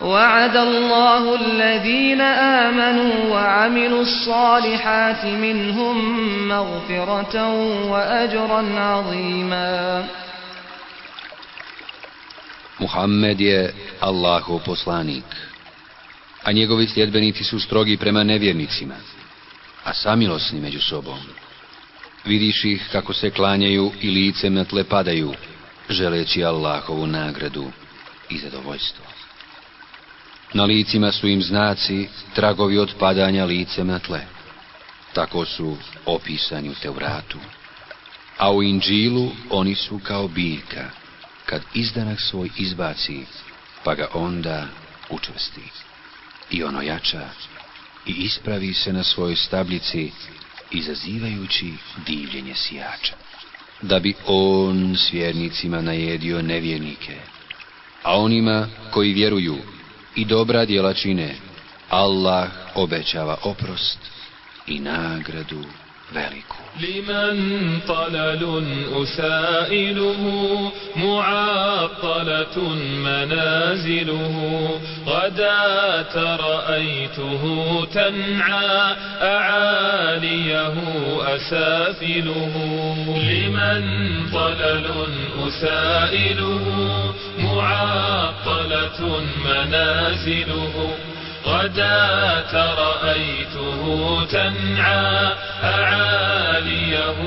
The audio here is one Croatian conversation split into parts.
وعد الله الذين آمنوا وعملوا الصالحات منهم مغفرة وأجرا عظيما Muhammed je Allahov poslanik, a njegovi sljedbenici su strogi prema nevjernicima, a samilosni među sobom. Vidiš ih kako se klanjaju i licem na tle padaju, želeći Allahovu nagradu i zadovoljstvo. Na licima su im znaci, tragovi od padanja licem na tle. Tako su opisani u Tevratu. A u Inđilu oni su kao biljka, kad izdanak svoj izbaci, pa ga onda učvrsti. I ono jača i ispravi se na svojoj stablici, izazivajući divljenje sijača. Da bi on s vjernicima najedio nevjernike, a onima koji vjeruju i dobra djela čine, Allah obećava oprost i nagradu veliku. لمن طلل أسائله معطلة منازله غداة رأيته تنعى أعاليه أسافله لمن طلل أسائله معطلة منازله غداة رأيته تنعى أعاليه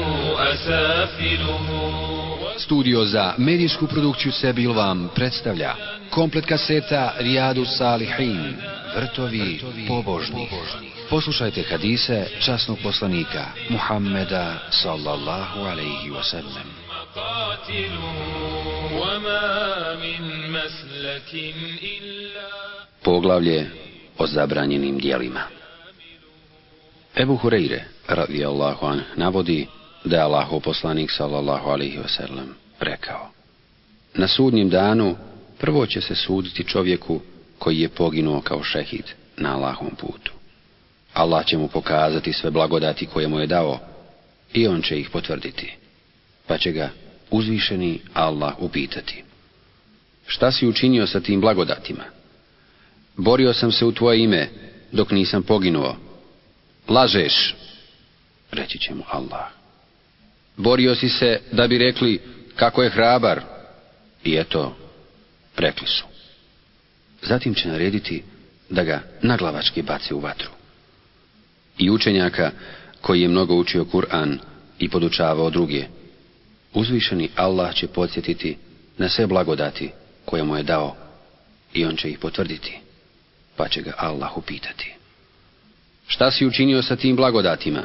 أسافله Studio za medijsku produkciju Sebil vam predstavlja komplet kaseta Rijadu Salihin, vrtovi pobožnih. Poslušajte hadise časnog poslanika Muhammeda sallallahu alaihi wasallam. Poglavlje o zabranjenim dijelima Ebu Hureyre radi Allahu an, navodi da je Allaho poslanik sallallahu alihi wasallam rekao Na sudnjem danu prvo će se suditi čovjeku koji je poginuo kao šehid na Allahom putu. Allah će mu pokazati sve blagodati koje mu je dao i on će ih potvrditi, pa će ga uzvišeni Allah upitati. Šta si učinio sa tim blagodatima? Borio sam se u tvoje ime dok nisam poginuo. Lažeš, reći će mu Allah. Borio si se da bi rekli kako je hrabar. I eto, rekli su. Zatim će narediti da ga naglavački baci u vatru. I učenjaka koji je mnogo učio Kur'an i podučavao druge, uzvišeni Allah će podsjetiti na sve blagodati koje mu je dao i on će ih potvrditi, pa će ga Allah upitati. Šta si učinio sa tim blagodatima?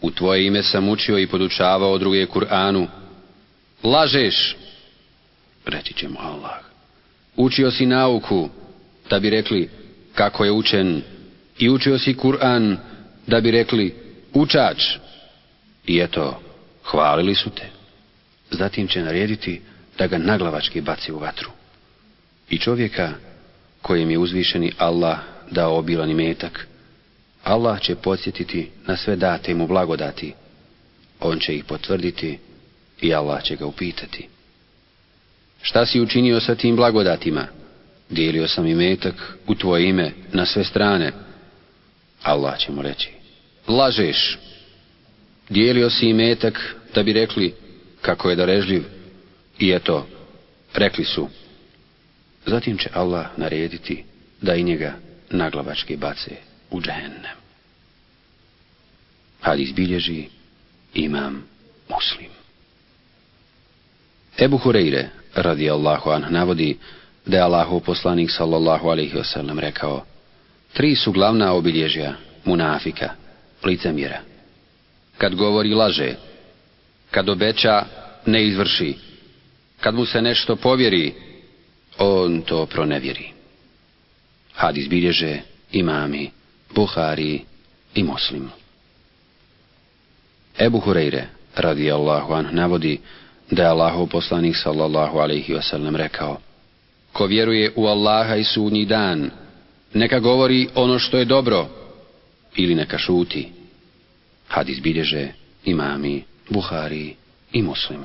U tvoje ime sam učio i podučavao druge Kur'anu. Lažeš, reći će mu Allah. Učio si nauku, da bi rekli kako je učen, i učio si Kur'an, da bi rekli učač. I eto, hvalili su te. Zatim će narediti da ga naglavački baci u vatru. I čovjeka kojem je uzvišeni Allah dao obilan imetak, Allah će podsjetiti na sve date mu blagodati. On će ih potvrditi i Allah će ga upitati. Šta si učinio sa tim blagodatima? Dijelio sam imetak u tvoje ime na sve strane. Allah će mu reći. Lažeš. Dijelio si imetak da bi rekli kako je darežljiv. I eto, rekli su. Zatim će Allah narediti da i njega naglavački bace u džehennem. Hadis bilježi imam muslim. Ebu Hureyre, radi Allahu anh, navodi da je Allahu poslanik sallallahu alaihi wasallam rekao Tri su glavna obilježja munafika, licemjera. Kad govori laže, kad obeća ne izvrši, kad mu se nešto povjeri, on to pronevjeri. Hadis bilježe imami, Buhari i Muslim. Ebu Hureyre, radi Allahu anh, navodi da je Allahu poslanik sallallahu alaihi wasallam rekao Ko vjeruje u Allaha i sudnji dan, neka govori ono što je dobro ili neka šuti. Hadis bilježe imami, Buhari i Muslim.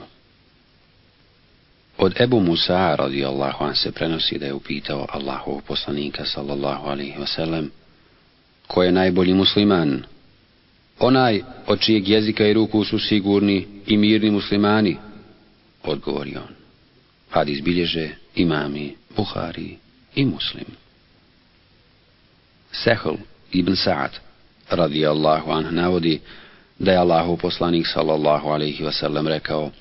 Od Ebu Musa radijallahu an se prenosi da je upitao Allahov poslanika sallallahu alaihi wasallam ko je najbolji musliman? Onaj od čijeg jezika i ruku su sigurni i mirni muslimani, odgovori on. Hadis bilježe imami, Buhari i Muslim. Sehl ibn Sa'ad radijallahu anh navodi da je Allahu poslanik sallallahu alaihi wasallam rekao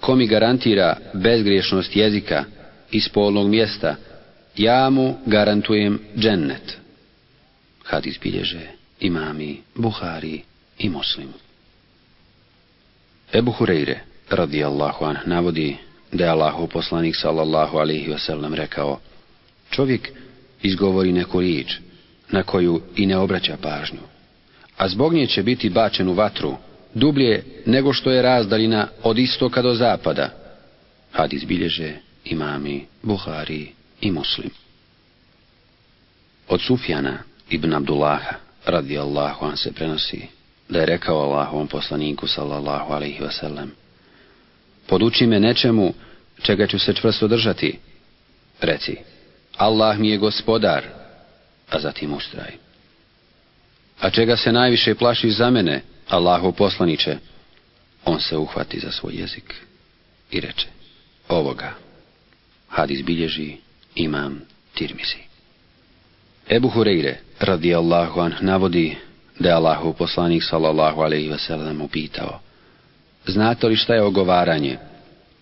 Ko mi garantira bezgriješnost jezika i spolnog mjesta, ja mu garantujem džennet. Hadis bilježe imami, Buhari i Muslim. Ebu Hureyre, radijallahu anh, navodi da je Allahu poslanik sallallahu alaihi wasallam rekao Čovjek izgovori neku riječ na koju i ne obraća pažnju, a zbog nje će biti bačen u vatru, dublje nego što je razdaljina od istoka do zapada. Hadis bilježe imami, Buhari i Muslim. Od Sufjana ibn Abdullaha, radijallahu an se prenosi, da je rekao Allahovom poslaniku sallallahu alaihi wasallam Poduči me nečemu čega ću se čvrsto držati. Reci, Allah mi je gospodar, a zatim ustraj. A čega se najviše plaši za mene, Allahu poslaniće, on se uhvati za svoj jezik i reče, ovoga. Hadis bilježi imam tirmizi. Ebu Hureyre, radi Allahu an, navodi da je Allahu poslanik sallallahu alaihi wasallam upitao, znate li šta je ogovaranje?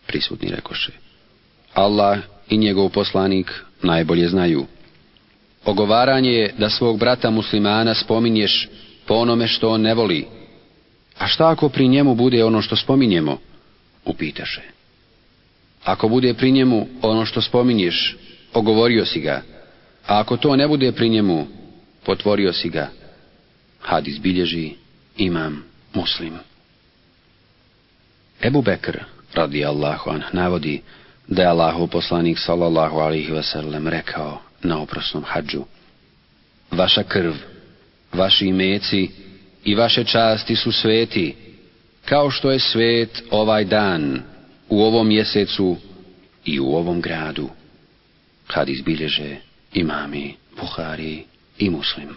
Prisutni rekoše. Allah i njegov poslanik najbolje znaju. Ogovaranje je da svog brata muslimana spominješ po onome što on ne voli. A šta ako pri njemu bude ono što spominjemo? Upitaše. Ako bude pri njemu ono što spominješ, ogovorio si ga. A ako to ne bude pri njemu, potvorio si ga. Hadis bilježi imam muslim. Ebu Bekr, radi Allahu an, navodi da je Allahu poslanik sallallahu alihi wasallam rekao na oprosnom hađu. Vaša krv, vaši imeci i vaše časti su sveti, kao što je svet ovaj dan, u ovom mjesecu i u ovom gradu. Kad izbilježe imami, Buhari i Muslim.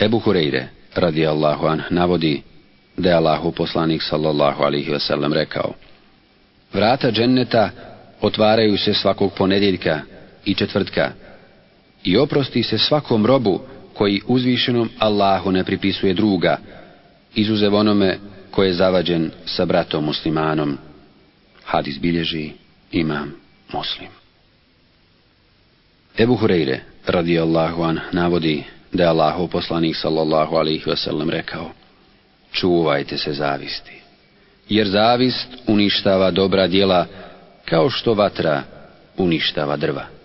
Ebu Hureyre, radi Allahu an, navodi da je Allahu poslanik sallallahu alihi wasallam rekao Vrata dženneta otvaraju se svakog ponedjeljka i četvrtka i oprosti se svakom robu koji uzvišenom Allahu ne pripisuje druga, izuzev onome koji je zavađen sa bratom muslimanom. Hadis bilježi imam muslim. Ebu Hureyre, radijallahu an, navodi da je Allahu poslanik sallallahu alihi wasallam rekao Čuvajte se zavisti, jer zavist uništava dobra djela kao što vatra uništava drva.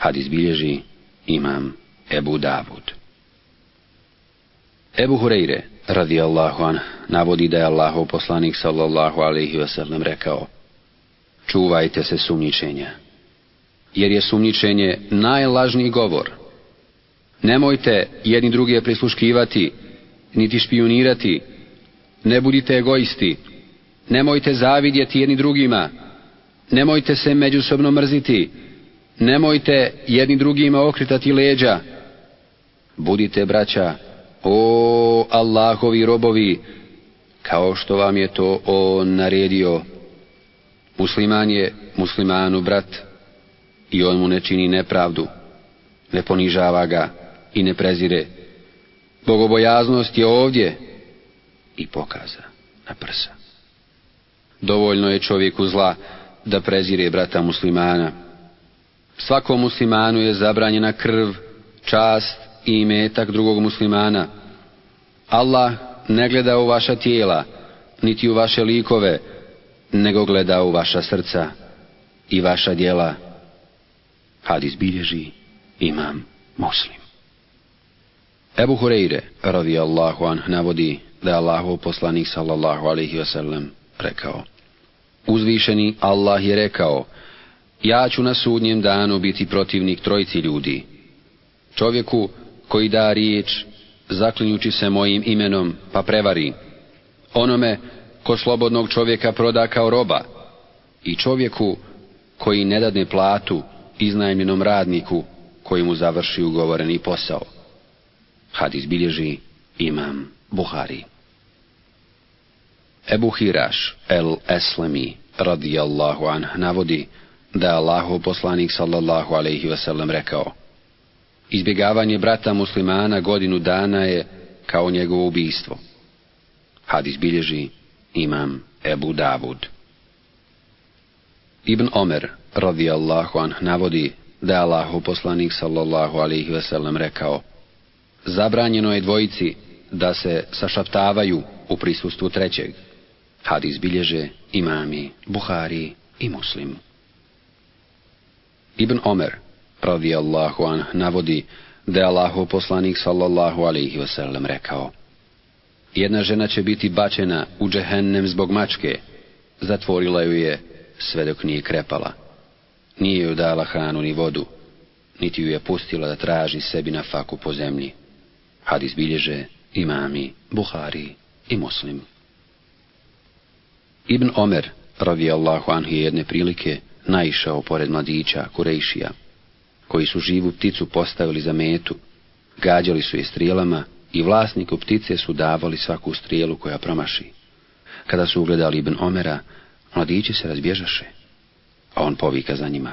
Hadis bilježi imam Ebu Davud. Ebu Hureyre, radijallahu an, navodi da je Allahov poslanik sallallahu alaihi wasallam rekao Čuvajte se sumničenja, jer je sumničenje najlažniji govor. Nemojte jedni druge prisluškivati, niti špionirati, ne budite egoisti, nemojte zavidjeti jedni drugima, nemojte se međusobno mrziti, nemojte jedni drugima okretati leđa. Budite, braća, o Allahovi robovi, kao što vam je to on naredio. Musliman je muslimanu brat i on mu ne čini nepravdu, ne ponižava ga i ne prezire. Bogobojaznost je ovdje i pokaza na prsa. Dovoljno je čovjeku zla da prezire brata muslimana. Svakom muslimanu je zabranjena krv, čast i imetak drugog muslimana. Allah ne gleda u vaša tijela, niti u vaše likove, nego gleda u vaša srca i vaša djela. Hadis bilježi imam muslim. Ebu Hureyre, radijallahu anh, navodi da je Allahov poslanik sallallahu alaihi wasallam rekao. Uzvišeni Allah je rekao, ja ću na sudnjem danu biti protivnik trojci ljudi. Čovjeku koji da riječ, zaklinjući se mojim imenom, pa prevari. Onome ko slobodnog čovjeka proda kao roba. I čovjeku koji ne dadne platu iznajmljenom radniku koji mu završi ugovoreni posao. Hadis bilježi imam Buhari. Ebu Hiraš el Eslemi radijallahu anh navodi da je Allahu poslanik sallallahu alaihi wasallam rekao Izbjegavanje brata muslimana godinu dana je kao njegovo ubijstvo. Hadis bilježi imam Ebu Davud. Ibn Omer radijallahu anh navodi da je Allahu poslanik sallallahu alaihi wasallam rekao Zabranjeno je dvojici da se sašaptavaju u prisustvu trećeg. Hadis bilježe imami, Buhari i Muslim. Ibn Omer, radijallahu an, navodi da je Allahu poslanik sallallahu alaihi wasallam rekao Jedna žena će biti bačena u džehennem zbog mačke, zatvorila ju je sve dok nije krepala. Nije ju dala hranu ni vodu, niti ju je pustila da traži sebi na faku po zemlji. Hadis bilježe imami, Buhari i Muslim. Ibn Omer, radijallahu anhu, je jedne prilike naišao pored mladića, Kurejšija, koji su živu pticu postavili za metu, gađali su je strijelama i vlasniku ptice su davali svaku strijelu koja promaši. Kada su ugledali Ibn Omera, mladići se razbježaše, a on povika za njima.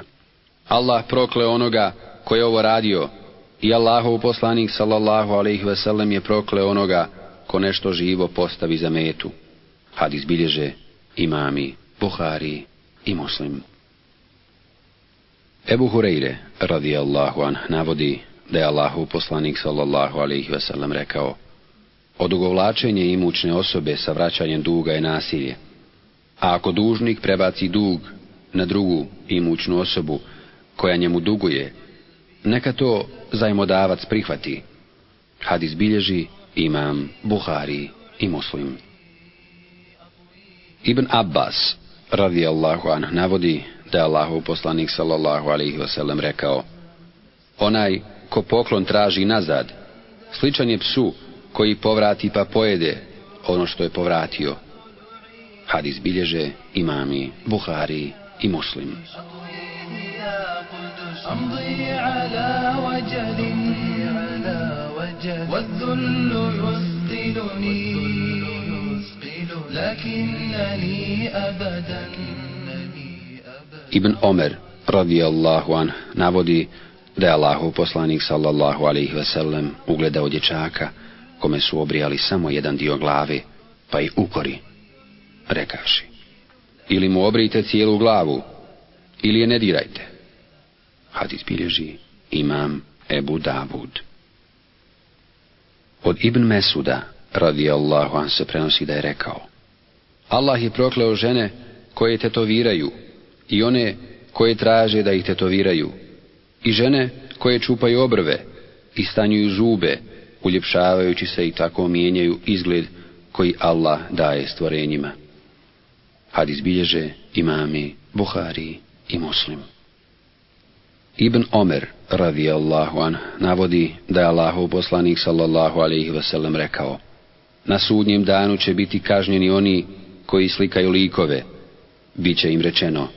Allah prokle onoga koji je ovo radio i Allahov poslanik sallallahu alaihi wasallam je prokle onoga ko nešto živo postavi za metu. Hadis bilježe imami, Buhari i Muslim. Ebu Hureyre, radijallahu an, navodi da je Allahu poslanik sallallahu alaihi wasallam rekao Odugovlačenje imućne osobe sa vraćanjem duga je nasilje. A ako dužnik prebaci dug na drugu imućnu osobu koja njemu duguje, neka to zajmodavac prihvati. Hadis bilježi imam Buhari i Muslim. Ibn Abbas, radijallahu anh, navodi da je Allahu poslanik sallallahu alaihi wasallam rekao Onaj ko poklon traži nazad, sličan je psu koji povrati pa pojede ono što je povratio. Hadis bilježe imami, Buhari i Muslim. أمضي على وجل والذل يثقلني لكنني أبدا Ibn Omer radijallahu an navodi da je Allahu poslanik sallallahu alaihi wasallam ugledao dječaka kome su obrijali samo jedan dio glave pa i ukori rekavši ili mu obrijte cijelu glavu ili je ne dirajte. Hadis bilježi imam Ebu Davud. Od Ibn Mesuda radijallahu an se prenosi da je rekao Allah je prokleo žene koje tetoviraju i one koje traže da ih tetoviraju i žene koje čupaju obrve i stanjuju zube uljepšavajući se i tako mijenjaju izgled koji Allah daje stvorenjima. Hadis bilježe imami, Buhari i Muslim. Ibn Omer, radijallahu an, navodi da je Allahov poslanik sallallahu alaihi wasallam rekao Na sudnjem danu će biti kažnjeni oni koji slikaju likove. Biće im rečeno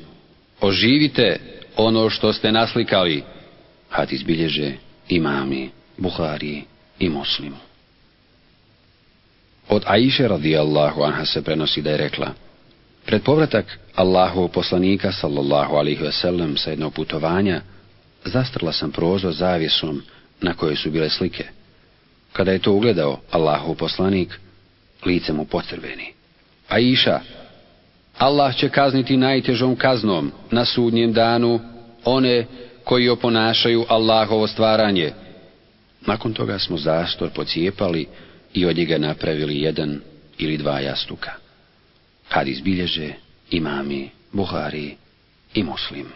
Oživite ono što ste naslikali. Hadis bilježe imami, Buhari i Muslim. Od Aisha radijallahu anha se prenosi da je rekla Pred povratak Allahu poslanika sallallahu alaihi wasallam sa jednog putovanja zastrla sam prozor zavjesom na kojoj su bile slike. Kada je to ugledao Allahu poslanik, lice mu pocrveni. Aisha, Allah će kazniti najtežom kaznom na sudnjem danu one koji oponašaju Allahovo stvaranje. Nakon toga smo zastor pocijepali i od njega napravili jedan ili dva jastuka. Kad izbilježe imami, Buhari i Muslim.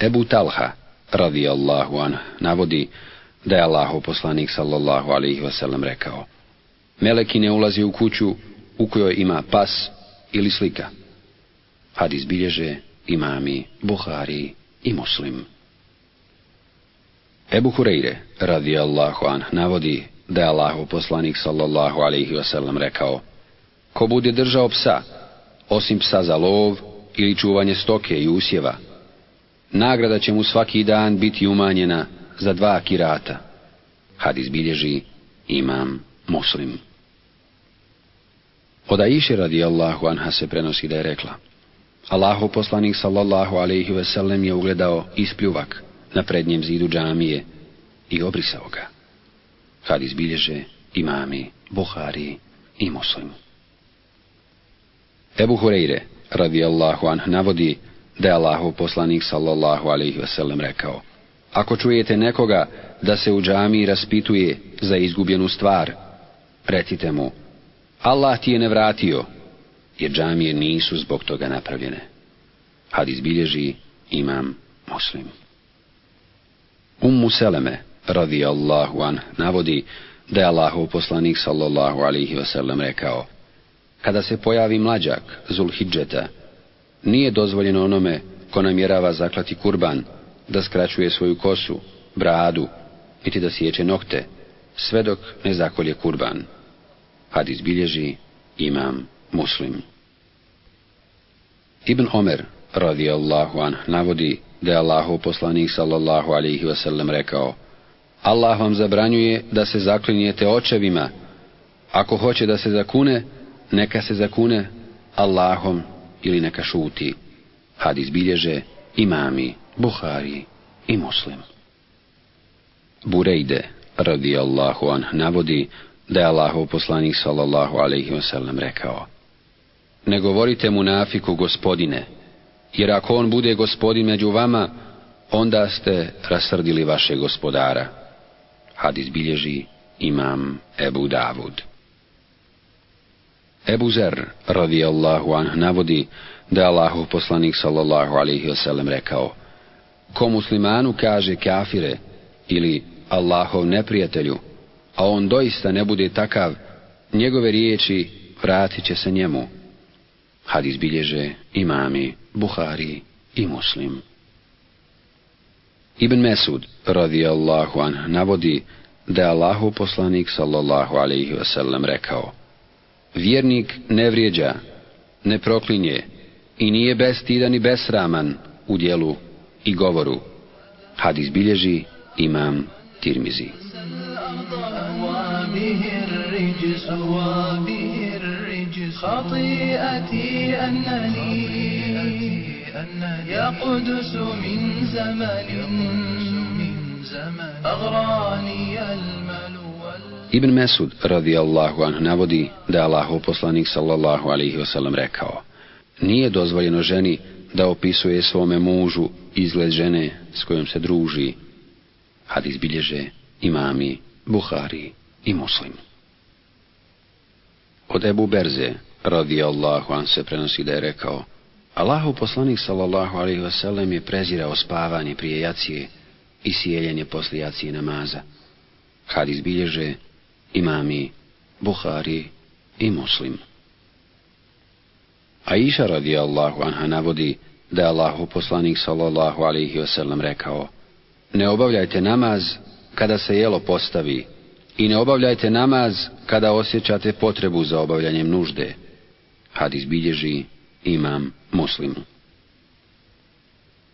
Ebu Talha, radijallahu an, navodi da je Allahov poslanik sallallahu alaihi wasallam rekao Meleki ne ulazi u kuću u kojoj ima pas ili slika. Hadis bilježe imami, Buhari i Muslim. Ebu Hureyre, radijallahu an, navodi da je Allahov poslanik sallallahu alaihi wasallam rekao Ko bude držao psa, osim psa za lov ili čuvanje stoke i usjeva, nagrada će mu svaki dan biti umanjena za dva kirata. Hadis bilježi imam muslim. Od Aisha radijallahu anha se prenosi da je rekla Allahu poslanik sallallahu alaihi ve sellem je ugledao ispljuvak na prednjem zidu džamije i obrisao ga. Hadis bilježe imami, Buhari i Muslim. Ebu Hureyre radijallahu anh navodi da je Allahu poslanik sallallahu alaihi ve sellem rekao Ako čujete nekoga da se u džamiji raspituje za izgubljenu stvar, recite mu Allah ti je ne vratio, jer džamije nisu zbog toga napravljene. Hadis bilježi imam muslim. Ummu Seleme, radijallahu an, navodi da je Allahov poslanik sallallahu alihi wasallam rekao Kada se pojavi mlađak, Zulhidžeta, nije dozvoljeno onome ko namjerava zaklati kurban, da skraćuje svoju kosu, bradu, niti da sjeće nokte, sve dok ne zakolje kurban. Hadis bilježi imam muslim. Ibn Omer, radijallahu an, navodi da je Allahu poslanik sallallahu alaihi wasallam rekao Allah vam zabranjuje da se zaklinjete očevima. Ako hoće da se zakune, neka se zakune Allahom ili neka šuti. Hadis bilježe imami, Buhari i Muslim. Burejde, radijallahu an, navodi da je Allahov poslanik sallallahu alaihi wasallam rekao Ne govorite munafiku gospodine, jer ako on bude gospodin među vama, onda ste rasrdili vaše gospodara. Hadis bilježi imam Ebu Davud. Ebu Zer, radijallahu anh, navodi da je Allahov poslanik sallallahu alaihi wasallam rekao Ko muslimanu kaže kafire ili Allahov neprijatelju, a on doista ne bude takav, njegove riječi vratit će se njemu. Hadis bilježe imami, Buhari i Muslim. Ibn Mesud, radijallahu an, navodi da je Allahu poslanik sallallahu alaihi wasallam rekao Vjernik ne vrijeđa, ne proklinje i nije bestidan i besraman u dijelu i govoru. Hadis bilježi imam Tirmizi. خطيئتي أنني يا قدس من زمن أغراني المل Ibn Mesud radijallahu anh navodi da je Allahov poslanik sallallahu alaihi wasallam rekao Nije dozvoljeno ženi da opisuje svome mužu izgled žene s kojom se druži. Hadis bilježe imami, Buhari i Muslim. Od Ebu Berze radijallahu an se prenosi da je rekao Allahu poslanik sallallahu alaihi wasallam je prezirao spavanje prije jacije i sjeljenje poslije jacije namaza. Hadis bilježe imami Buhari i Muslim. Aisha radijallahu anha navodi da je Allahu poslanik sallallahu alaihi wasallam rekao Ne obavljajte namaz kada se jelo postavi i ne obavljajte namaz kada osjećate potrebu za obavljanjem nužde. Hadis bilježi imam muslim.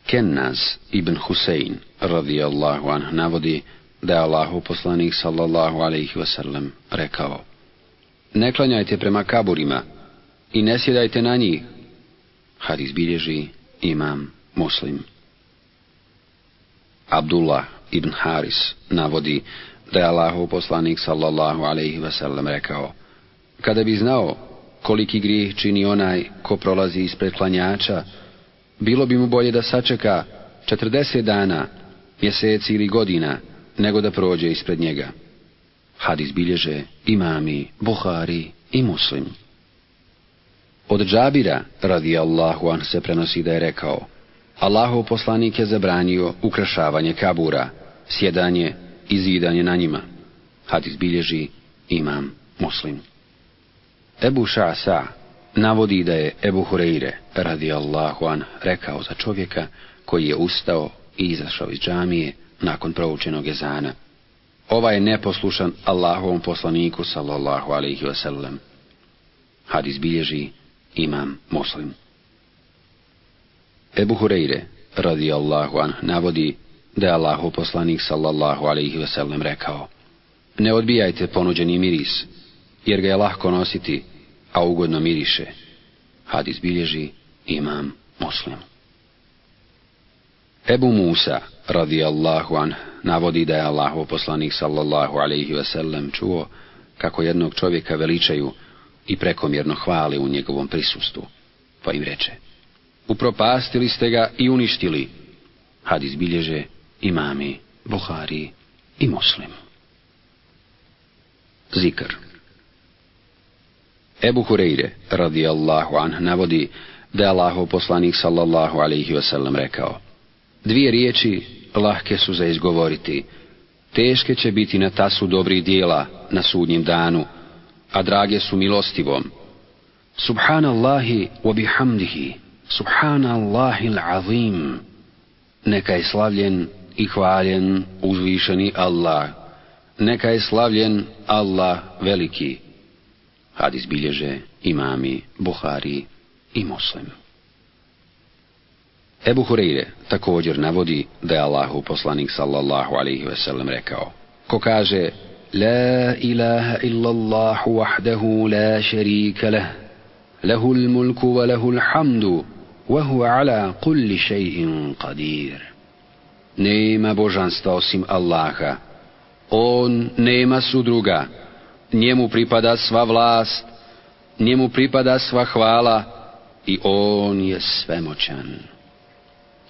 Kennas ibn Husein radijallahu anh navodi da je Allahu poslanik sallallahu alaihi wasallam rekao Ne klanjajte prema kaburima i ne sjedajte na njih. Hadis bilježi imam muslim. Abdullah ibn Haris navodi da je Allahu poslanik sallallahu alaihi wasallam rekao Kada bi znao koliki grijeh čini onaj ko prolazi ispred klanjača, bilo bi mu bolje da sačeka 40 dana, mjeseci ili godina, nego da prođe ispred njega. Hadis bilježe imami, Buhari i Muslim. Od Džabira, radi Allahu an, se prenosi da je rekao, Allahov poslanik je zabranio ukrašavanje kabura, sjedanje i zidanje na njima. Hadis bilježi imam Muslim. Ebu Ša'sa navodi da je Ebu Hureyre, radi Allahu an, rekao za čovjeka koji je ustao i izašao iz džamije nakon proučenog ezana. Ova je neposlušan Allahovom poslaniku, sallallahu alaihi wasallam. Hadis bilježi imam muslim. Ebu Hureyre, radi Allahu an, navodi da je Allahov poslanik, sallallahu alaihi wasallam, rekao Ne odbijajte ponuđeni miris, jer ga je lahko nositi, a ugodno miriše. Hadis bilježi imam muslim. Ebu Musa, radijallahu an, navodi da je Allahov poslanik sallallahu alaihi wasallam čuo kako jednog čovjeka veličaju i prekomjerno hvali u njegovom prisustu. Pa im reče, upropastili ste ga i uništili. Hadis bilježe imami, Buhari i Muslim. Zikr Ebu Hureyre, radijallahu an, navodi da je Allahov poslanik sallallahu alaihi wasallam rekao, Dvije riječi lahke su za izgovoriti, teške će biti na tasu dobrih dijela na sudnjem danu, a drage su milostivom. Subhanallahi wa bihamdihi, subhanallahi l'azim. Neka je slavljen i hvaljen uzvišeni Allah. Neka je slavljen Allah veliki. Hadis bilježe imami, Buhari i Muslim. Ebu Hureyre također navodi da je Allahu poslanik sallallahu alaihi ve sellem rekao Ko kaže La ilaha illallahu wahdahu la šarika lah Lahu mulku wa lahu hamdu Wa huwa ala kulli še'in qadir Nema božanstva osim Allaha. On nema sudruga. Njemu pripada sva vlast Njemu pripada sva hvala I on je svemoćan.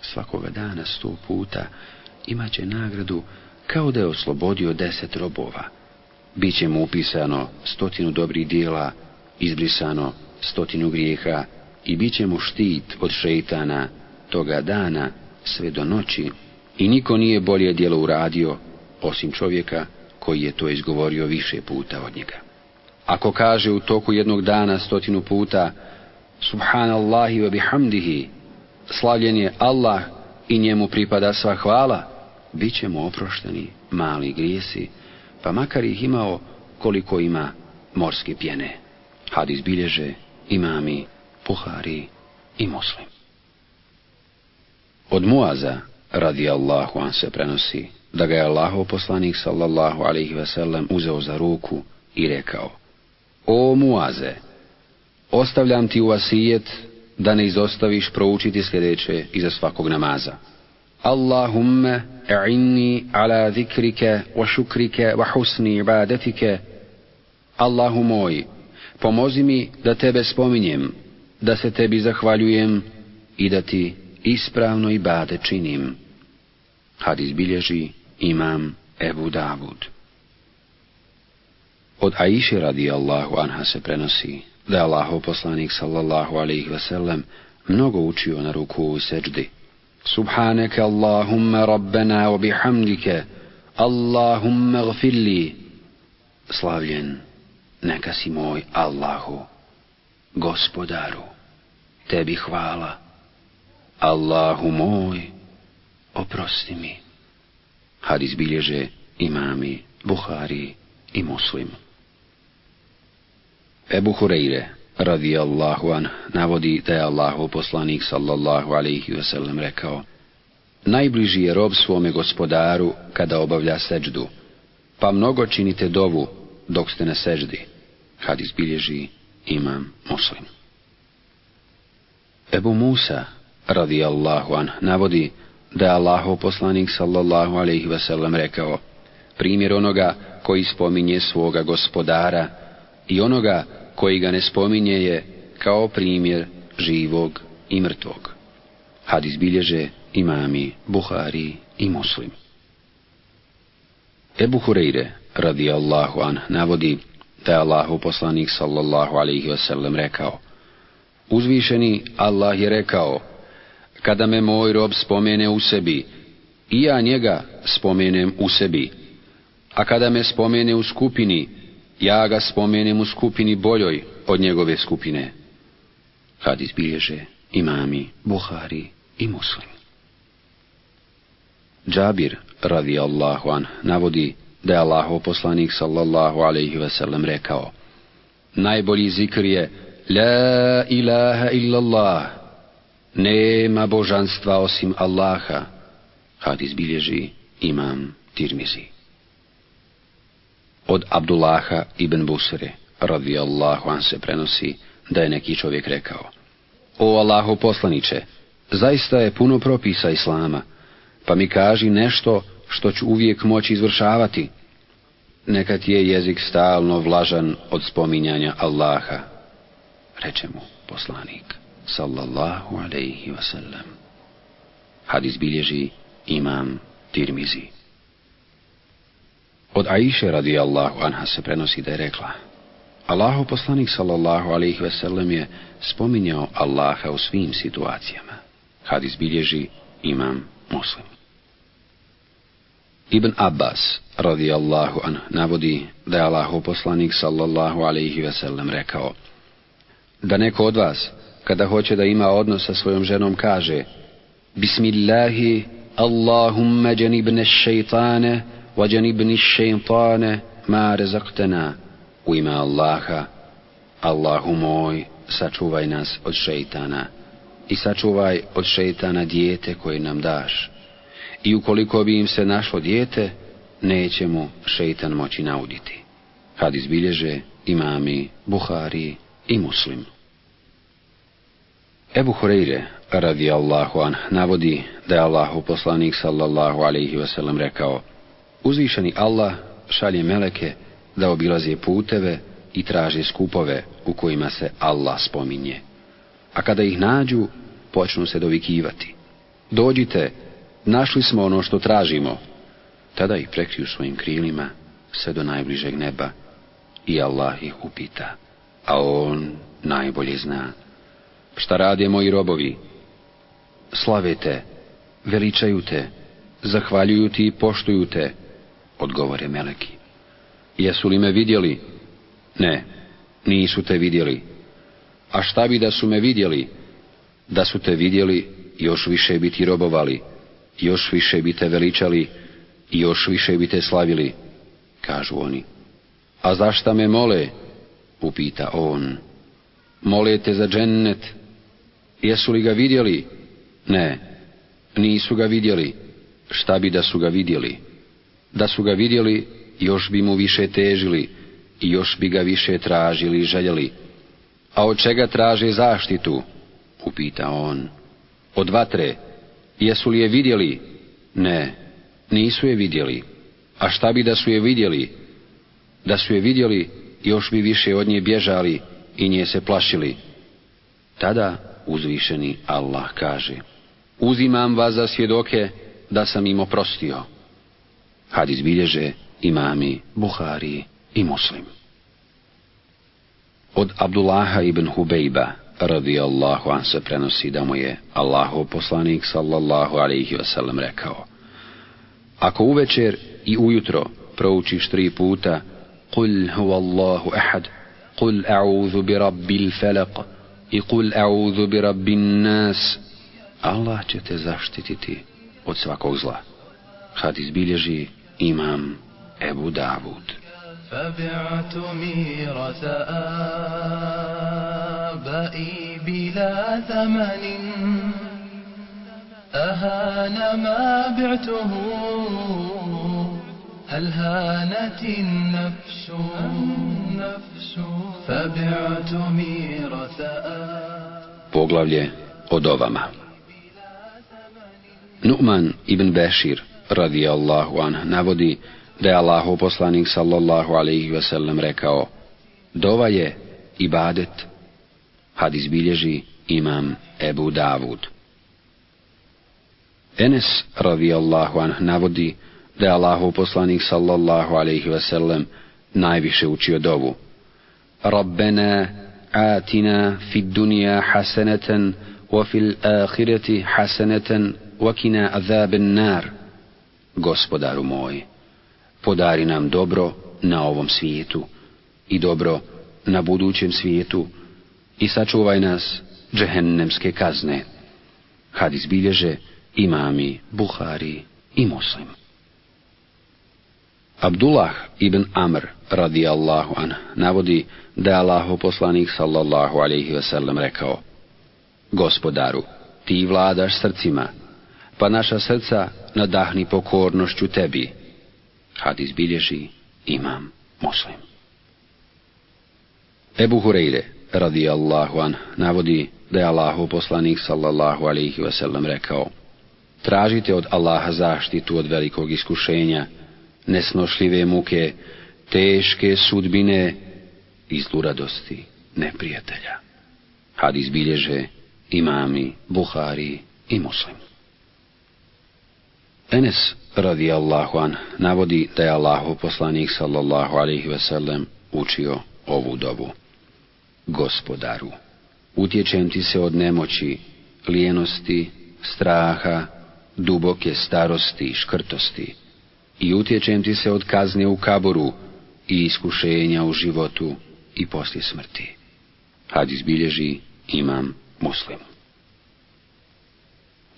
Svakoga dana sto puta imat će nagradu kao da je oslobodio deset robova. Biće mu upisano stotinu dobrih dijela, izbrisano stotinu grijeha i bit će mu štit od šeitana toga dana sve do noći i niko nije bolje dijelo uradio osim čovjeka koji je to izgovorio više puta od njega. Ako kaže u toku jednog dana stotinu puta Subhanallahi wa bihamdihi slavljen je Allah i njemu pripada sva hvala, bit će mu oprošteni mali grijesi, pa makar ih imao koliko ima morske pjene. Hadis bilježe imami, puhari i muslim. Od Muaza, radi Allahu an se prenosi, da ga je Allahov poslanik sallallahu alaihi wasallam uzeo za ruku i rekao, O Muaze, ostavljam ti u asijet da ne izostaviš proučiti sljedeće iza svakog namaza. Allahumma a'inni ala zikrike wa šukrike wa husni ibadetike. Allahu moj, pomozi mi da tebe spominjem, da se tebi zahvaljujem i da ti ispravno ibade činim. Hadis bilježi imam Ebu Davud. Od Aiše radi Allahu anha se prenosi da je Allahov poslanik sallallahu alaihi wasallam mnogo učio na ruku u seđdi. Subhaneke Allahumma rabbena wa bihamdike Allahumma gfirli Slavljen, neka si moj Allahu, gospodaru, tebi hvala. Allahu moj, oprosti mi. Hadis bilježe imami, Buhari i Muslim. Ebu Hureyre, radijallahu an, navodi da je Allahu poslanik sallallahu alaihi wasallam rekao Najbliži je rob svome gospodaru kada obavlja seđdu, pa mnogo činite dovu dok ste na seđdi. Hadis bilježi imam muslim. Ebu Musa, radijallahu an, navodi da je Allahu poslanik sallallahu alaihi wasallam rekao primjer onoga koji spominje svoga gospodara i onoga koji ga ne spominje je kao primjer živog i mrtvog. Hadis bilježe imami Buhari i Muslim. Ebu Hureyre, radi Allahu an, navodi da je Allahu poslanik sallallahu alaihi wasallam rekao Uzvišeni Allah je rekao Kada me moj rob spomene u sebi, i ja njega spomenem u sebi. A kada me spomene u skupini, ja ga spomenem u skupini boljoj od njegove skupine. Kad izbilježe imami, Buhari i Muslim. Džabir, radi Allahu an, navodi da je Allahu poslanik sallallahu alaihi wasallam rekao Najbolji zikr je La ilaha illallah Nema božanstva osim Allaha Kad izbilježi imam Tirmizi Od Abdullaha ibn Busre radijallahu an se prenosi da je neki čovjek rekao O Allahu poslaniće, zaista je puno propisa Islama, pa mi kaži nešto što ću uvijek moći izvršavati. Neka ti je jezik stalno vlažan od spominjanja Allaha, reče mu poslanik, sallallahu alaihi wasallam. Hadis bilježi imam Tirmizi. Od Aisha radijallahu anha se prenosi da je rekla, Allahu poslanik sallallahu alaihi wasallam je spominjao Allaha u svim situacijama. Hadis bilježi imam muslim. Ibn Abbas, radijallahu an, navodi da je Allahu poslanik sallallahu alaihi ve sellem rekao da neko od vas, kada hoće da ima odnos sa svojom ženom, kaže Bismillahi, Allahumma janibne šeitane, wa janibni šeitane, ma rezaktena. U ime Allaha, Allahu moj, sačuvaj nas od šeitana i sačuvaj od šeitana dijete koje nam daš i ukoliko bi im se našlo dijete, neće mu šeitan moći nauditi. Kad izbilježe imami, Buhari i Muslim. Ebu Hureyre, radi Allahu an, navodi da je Allahu poslanik sallallahu alaihi wasallam rekao Uzvišeni Allah šalje meleke da obilaze puteve i traže skupove u kojima se Allah spominje. A kada ih nađu, počnu se dovikivati. Dođite, Našli smo ono što tražimo. Tada ih prekriju svojim krilima sve do najbližeg neba i Allah ih upita. A on najbolje zna. Šta rade moji robovi? Slave te, veličaju te, zahvaljuju ti i poštuju te, odgovore meleki. Jesu li me vidjeli? Ne, nisu te vidjeli. A šta bi da su me vidjeli? Da su te vidjeli, još više bi ti robovali još više bi te veličali još više bi te slavili, kažu oni. A zašta me mole? upita on. Mole te za džennet. Jesu li ga vidjeli? Ne, nisu ga vidjeli. Šta bi da su ga vidjeli? Da su ga vidjeli, još bi mu više težili i još bi ga više tražili i željeli. A od čega traže zaštitu? upita on. Od vatre, Jesu li je vidjeli? Ne, nisu je vidjeli. A šta bi da su je vidjeli? Da su je vidjeli, još bi više od nje bježali i nje se plašili. Tada uzvišeni Allah kaže, uzimam vas za svjedoke da sam im oprostio. Hadis bilježe imami, Buhari i Muslim. Od Abdullaha ibn Hubejba, radijallahu an se prenosi da mu je Allahu poslanik sallallahu alaihi wasallam rekao Ako uvečer i ujutro proučiš tri puta huwa Allahu ahad Qul a'udhu bi rabbil falaq i Qul a'udhu bi rabbin nas Allah će te zaštititi od svakog zla. Hadis bilježi imam Ebu Davud. فبعت ميرة آبائي بلا ثمن أهان ما بعته هل هانت النفس فبعت ميرة Poglavlje o dovama Nu'man ibn Bešir radijallahu an navodi da je Allahu poslanik sallallahu alaihi sellem rekao Dova je ibadet. Hadis bilježi imam Ebu Davud. Enes radijallahu anh navodi da je Allahu poslanik sallallahu alaihi wasallam najviše učio dovu. Rabbena atina fid dunja hasanatan wa fil ahireti hasanatan wa kina azaben nar. Gospodaru moj, podari nam dobro na ovom svijetu i dobro na budućem svijetu i sačuvaj nas džehennemske kazne. Hadis bilježe imami, Buhari i Muslim. Abdullah ibn Amr radijallahu an navodi da je Allahu poslanik sallallahu alaihi wasallam rekao Gospodaru, ti vladaš srcima, pa naša srca nadahni pokornošću tebi. Hadis bilježi imam muslim. Ebu Hureyre radijallahu an navodi da je Allahu poslanik sallallahu alaihi wasallam rekao Tražite od Allaha zaštitu od velikog iskušenja, nesnošljive muke, teške sudbine i zluradosti neprijatelja. Hadis bilježe imami, Buhari i Muslim. Enes radijallahu an navodi da je Allahu poslanik sallallahu alaihi wasallam učio ovu dobu. Gospodaru, utječem ti se od nemoći, lijenosti, straha, duboke starosti i škrtosti i utječem ti se od kazne u kaboru i iskušenja u životu i poslije smrti. Hadis bilježi imam muslim.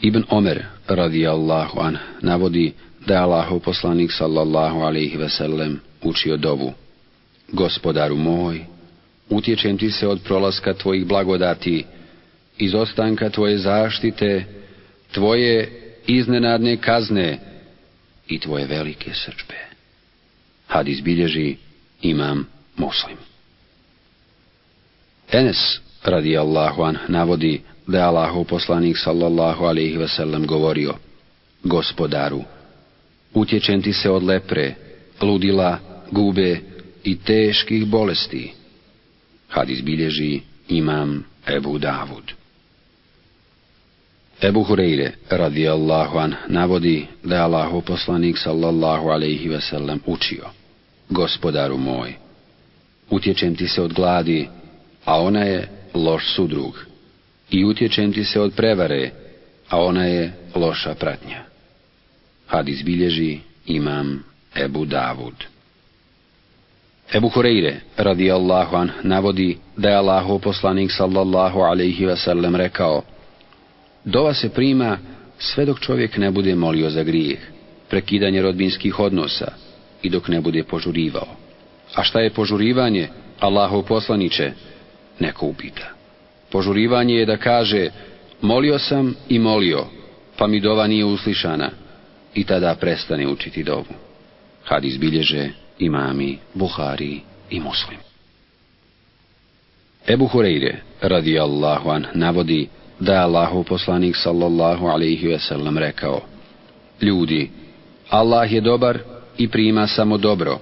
Ibn Omer radijallahu an navodi da je Allahu poslanik sallallahu alaihi sellem učio dovu. Gospodaru moj, utječem ti se od prolaska tvojih blagodati, izostanka tvoje zaštite, tvoje iznenadne kazne i tvoje velike srčbe. Hadis bilježi imam muslim. Enes radijallahu an navodi da je Allahu poslanik sallallahu alaihi wasallam govorio Gospodaru, utječen ti se od lepre, ludila, gube i teških bolesti. Hadis bilježi imam Ebu Davud. Ebu Hureyre radijallahu an navodi da je Allahu poslanik sallallahu alaihi wasallam učio Gospodaru moj, utječem ti se od gladi, a ona je loš sudrug i utječem ti se od prevare, a ona je loša pratnja. Hadis bilježi imam Ebu Davud. Ebu Hureyre, radijallahu an, navodi da je Allahu poslanik sallallahu alaihi wasallam rekao Dova se prima sve dok čovjek ne bude molio za grijeh, prekidanje rodbinskih odnosa i dok ne bude požurivao. A šta je požurivanje, Allahov poslaniće? Neko upita. Požurivanje je da kaže, molio sam i molio, pa mi dova nije uslišana, i tada prestane učiti dovu. Hadis bilježe imami, Buhari i Muslim. Ebu Hureyre, radi Allahu an, navodi da je Allahu poslanik sallallahu alaihi ve sellem rekao, Ljudi, Allah je dobar i prima samo dobro.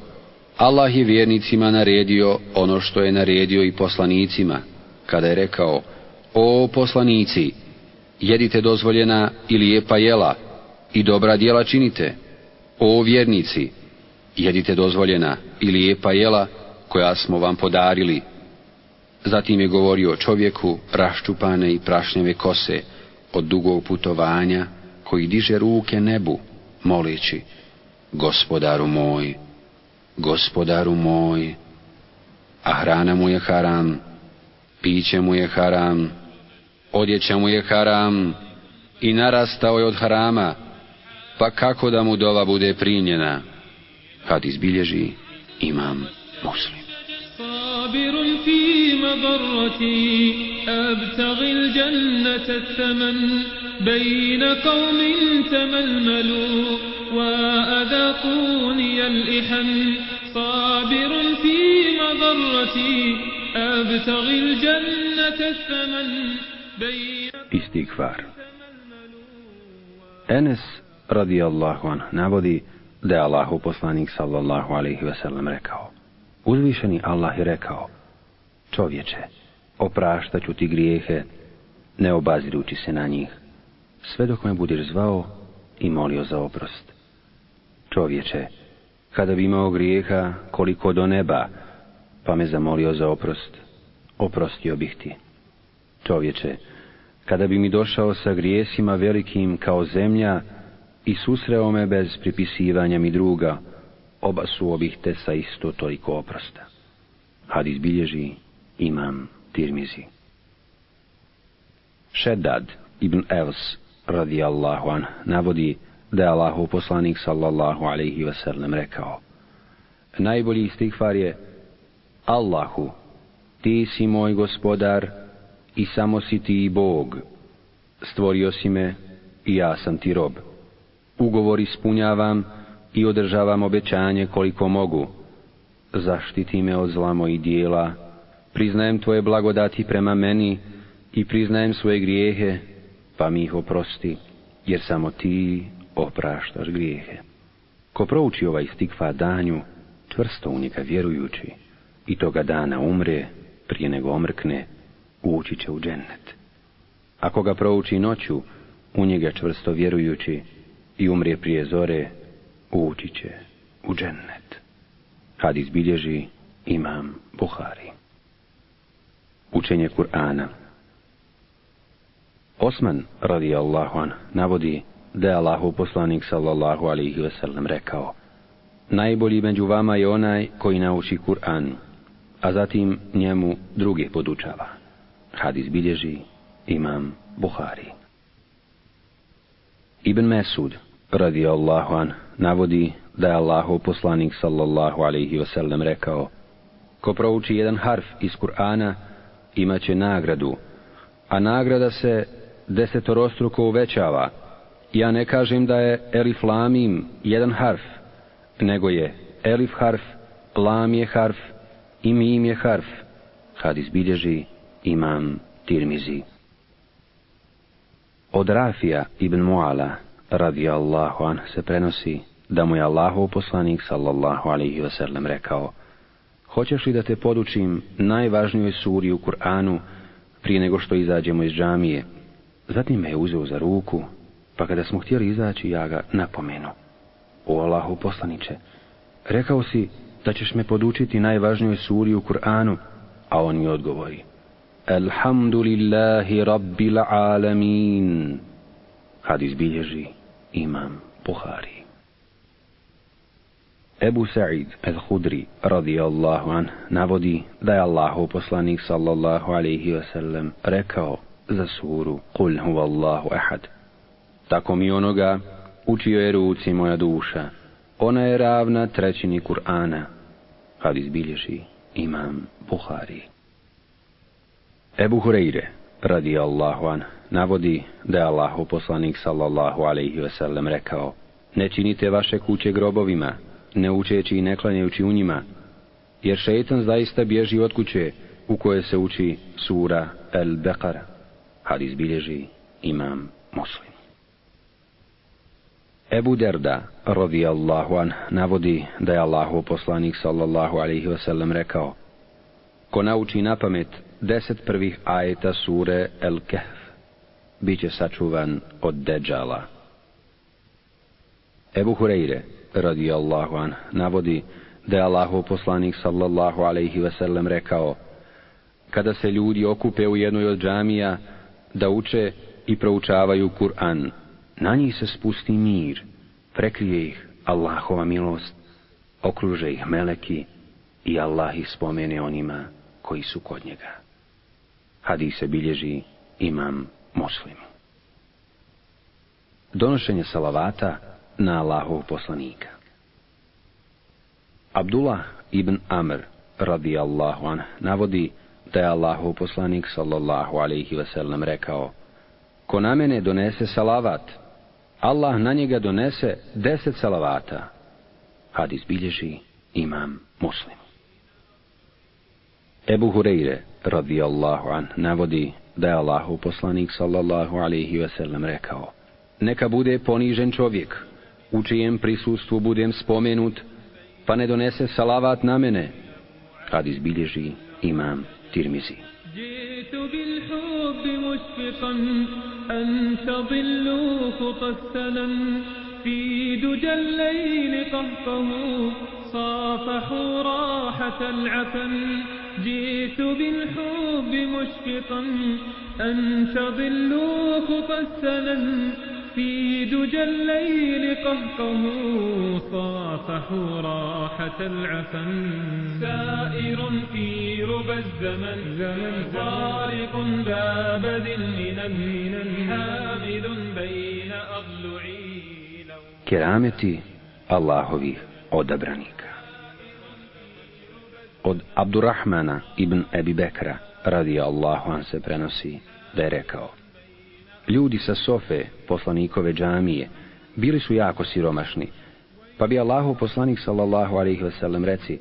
Allah je vjernicima naredio ono što je naredio i poslanicima, kada je rekao, o poslanici, jedite dozvoljena i lijepa jela i dobra djela činite. O vjernici, jedite dozvoljena i lijepa jela koja smo vam podarili. Zatim je govorio o čovjeku raščupane i prašnjeve kose od dugog putovanja koji diže ruke nebu, moleći, gospodaru moj, gospodaru moj, a hrana mu je haram, piće mu je haram, odjeća mu je haram i narastao je od harama, pa kako da mu dova bude primljena? Kad izbilježi imam muslim. صابر في مضرتي. أبتغي الجنة الثمن بين قوم تململوا وأذاقوني الإحن. صابر في مضرتي أبتغي الجنة الثمن بين Istigfar Enes radijallahu an navodi da je Allahu poslanik sallallahu alaihi wasallam rekao Uzvišeni Allah je rekao Čovječe, opraštaću ti grijehe, ne obazirući se na njih, sve dok me budeš zvao i molio za oprost. Čovječe, kada bi imao grijeha koliko do neba, pa me zamolio za oprost, oprostio bih ti. Čovječe, kada bi mi došao sa grijesima velikim kao zemlja i susreo me bez pripisivanja mi druga, obasuo bih te sa isto toliko oprosta. Hadis bilježi imam tirmizi. Šedad ibn Els radijallahu an navodi da je Allahu poslanik sallallahu alaihi wasallam rekao Najbolji istikfar je Allahu, ti si moj gospodar i samo si ti Bog. Stvorio si me i ja sam ti rob. Ugovor ispunjavam i održavam obećanje koliko mogu. Zaštiti me od zla mojih dijela, priznajem tvoje blagodati prema meni i priznajem svoje grijehe, pa mi ih oprosti, jer samo ti opraštaš grijehe. Ko prouči ovaj stikva danju, čvrsto u njega vjerujući, i toga dana umre, prije nego omrkne, ući će u džennet. Ako ga prouči noću, u njega čvrsto vjerujući, i umre prije zore, ući će u džennet. Hadis bilježi imam Buhari. Učenje Kur'ana Osman, radijallahu an, navodi da je Allahu poslanik sallallahu alaihi wasallam rekao Najbolji među vama je onaj koji nauči Kur'an, a zatim njemu drugi podučava. Hadis bilježi imam Buhari. Ibn Mesud, radijallahu an, navodi da je Allahu poslanik sallallahu alaihi wasallam rekao Ko prouči jedan harf iz Kur'ana, imaće nagradu, a nagrada se desetorostruko uvećava. Ja ne kažem da je elif lamim jedan harf, nego je elif harf, lam je harf i mim je harf. Hadis bilježi imam tirmizi. Od Rafija ibn Muala, radijallahu an, se prenosi da mu je Allahov poslanik, sallallahu alaihi wasallam, rekao Hoćeš li da te podučim najvažnijoj suri u Kur'anu prije nego što izađemo iz džamije? Zatim me je uzeo za ruku, pa kada smo htjeli izaći, ja ga napomenu. O Allahu poslaniće, rekao si da ćeš me podučiti najvažnijoj suri u Kur'anu, a on mi odgovori. Alhamdulillahi rabbil alamin. Hadis bilježi imam Buhari. Ebu Sa'id al-Hudri radijallahu an navodi da je Allahu poslanik sallallahu alaihi wasallam rekao za suru Kul huvallahu ahad. Tako mi onoga učio je ruci moja duša. Ona je ravna trećini Kur'ana. Hadis bilježi imam Buhari. Ebu Hureyre radijallahu an navodi da je Allahu poslanik sallallahu alaihi wasallam rekao Ne činite vaše kuće grobovima, ne učeći i ne klanjajući u njima, jer šeitan zaista bježi od kuće u koje se uči sura El Beqara. Hadis bilježi imam muslim. Ebu Derda, radijallahu an, navodi da je Allahu poslanik sallallahu alaihi wasallam rekao Ko nauči na pamet deset prvih ajeta sure El Kehf, bit će sačuvan od deđala. Ebu Hureyre, radijallahu an, navodi da je Allahu poslanik sallallahu alaihi wasallam rekao Kada se ljudi okupe u jednoj od džamija da uče i proučavaju Kur'an, na njih se spusti mir, prekrije ih Allahova milost, okruže ih meleki i Allah ih spomene onima koji su kod njega. Hadis se bilježi imam muslim. Donošenje salavata na Allahov poslanika. Abdullah ibn Amr radijallahu an navodi da je Allahov poslanik sallallahu alaihi wasallam rekao Ko na mene donese salavat, Allah na njega donese deset salavata. Hadis bilježi imam muslim. Ebu Hureyre radijallahu an navodi da je Allahov poslanik sallallahu alaihi wasallam rekao Neka bude ponižen čovjek u čijem prisustvu budem spomenut, pa ne donese salavat na mene, kad izbilježi imam Tirmizi. في دجى الليل قهقه صافحوا راحة العفن. جئت بالحب مشفقا أن تضلوا خطى السلام في دجى الليل قهقه صافحوا راحة العفن. سائر في ربى الزمن زمن طارق باب ذي المنن حامل بين Kerameti Allahovih odabranika. Od Abdurrahmana ibn Ebi Bekra radi Allahu an se prenosi da je rekao Ljudi sa Sofe, poslanikove džamije, bili su jako siromašni, pa bi Allahu poslanik sallallahu alaihi wasallam reci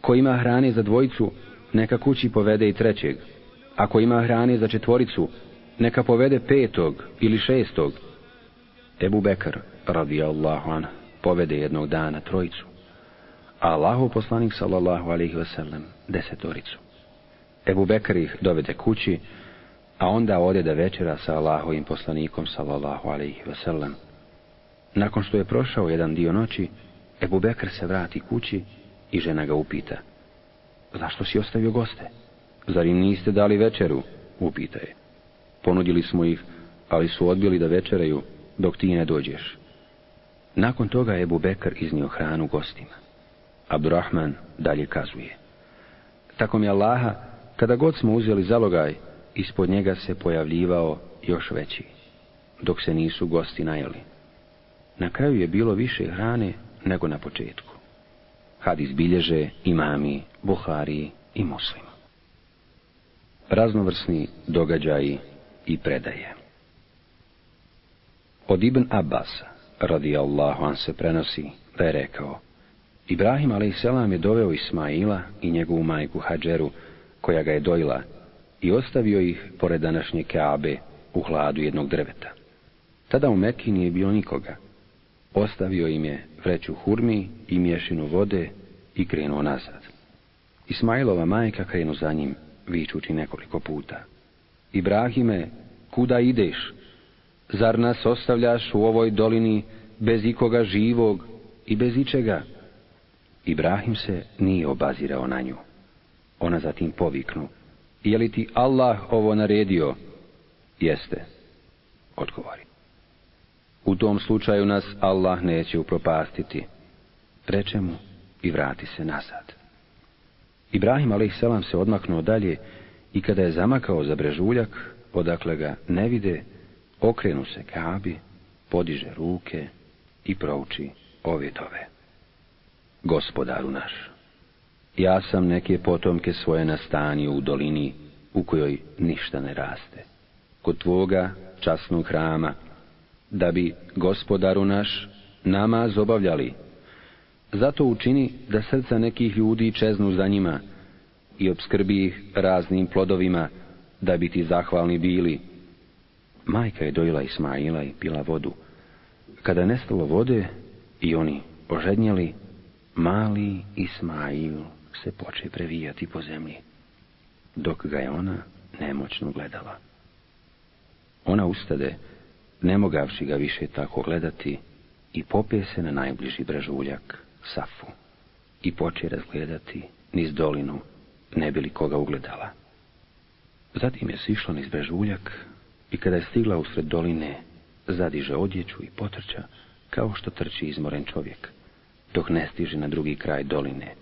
Ko ima hrane za dvojicu, neka kući povede i trećeg. Ako ima hrane za četvoricu, neka povede petog ili šestog. Ebu Bekr, radijallahu an, povede jednog dana trojicu. A Allahu poslanik sallallahu alaihi wasallam desetoricu. Ebu Bekr ih dovede kući, a onda ode da večera sa Allahovim poslanikom sallallahu alaihi wasallam. Nakon što je prošao jedan dio noći, Ebu Bekr se vrati kući i žena ga upita. Zašto si ostavio goste? Zar im niste dali večeru? Upita je. Ponudili smo ih, ali su odbili da večeraju dok ti ne dođeš. Nakon toga je Ebu Bekr iznio hranu gostima. Abdurrahman dalje kazuje. Tako mi Allaha, kada god smo uzeli zalogaj, ispod njega se pojavljivao još veći, dok se nisu gosti najeli. Na kraju je bilo više hrane nego na početku. Hadis bilježe imami, Buhari i Muslim. Raznovrsni događaji i predaje. Od Ibn Abbas, radijallahu an se prenosi, da je rekao Ibrahim a.s. je doveo Ismaila i njegovu majku Hadžeru, koja ga je dojila, i ostavio ih pored današnje Kaabe u hladu jednog drveta. Tada u Meki nije bilo nikoga. Ostavio im je vreću hurmi i mješinu vode i krenuo nazad. Ismailova majka krenu za njim, vičući nekoliko puta. Ibrahime, kuda ideš? Zar nas ostavljaš u ovoj dolini bez ikoga živog i bez ičega? Ibrahim se nije obazirao na nju. Ona zatim poviknu. Je li ti Allah ovo naredio? Jeste, odgovori. U tom slučaju nas Allah neće upropastiti. Reče mu i vrati se nazad. Ibrahim a.s. se odmaknuo dalje i kada je zamakao za brežuljak, odakle ga ne vide, okrenu se kabi, podiže ruke i prouči ove dove. Gospodaru naš, ja sam neke potomke svoje nastanio u dolini u kojoj ništa ne raste. Kod tvoga časnog hrama, da bi gospodaru naš namaz obavljali. Zato učini da srca nekih ljudi čeznu za njima i obskrbi ih raznim plodovima, da bi ti zahvalni bili. Majka je dojela Ismaila i pila vodu. Kada nestalo vode i oni ožednjeli, mali Ismail se poče previjati po zemlji, dok ga je ona nemoćno gledala. Ona ustade, ne mogavši ga više tako gledati, i popije se na najbliži brežuljak, Safu, i poče razgledati niz dolinu, ne bi li koga ugledala. Zatim je sišla niz brežuljak i kada je stigla usred doline, zadiže odjeću i potrča kao što trči izmoren čovjek, dok ne stiže na drugi kraj doline.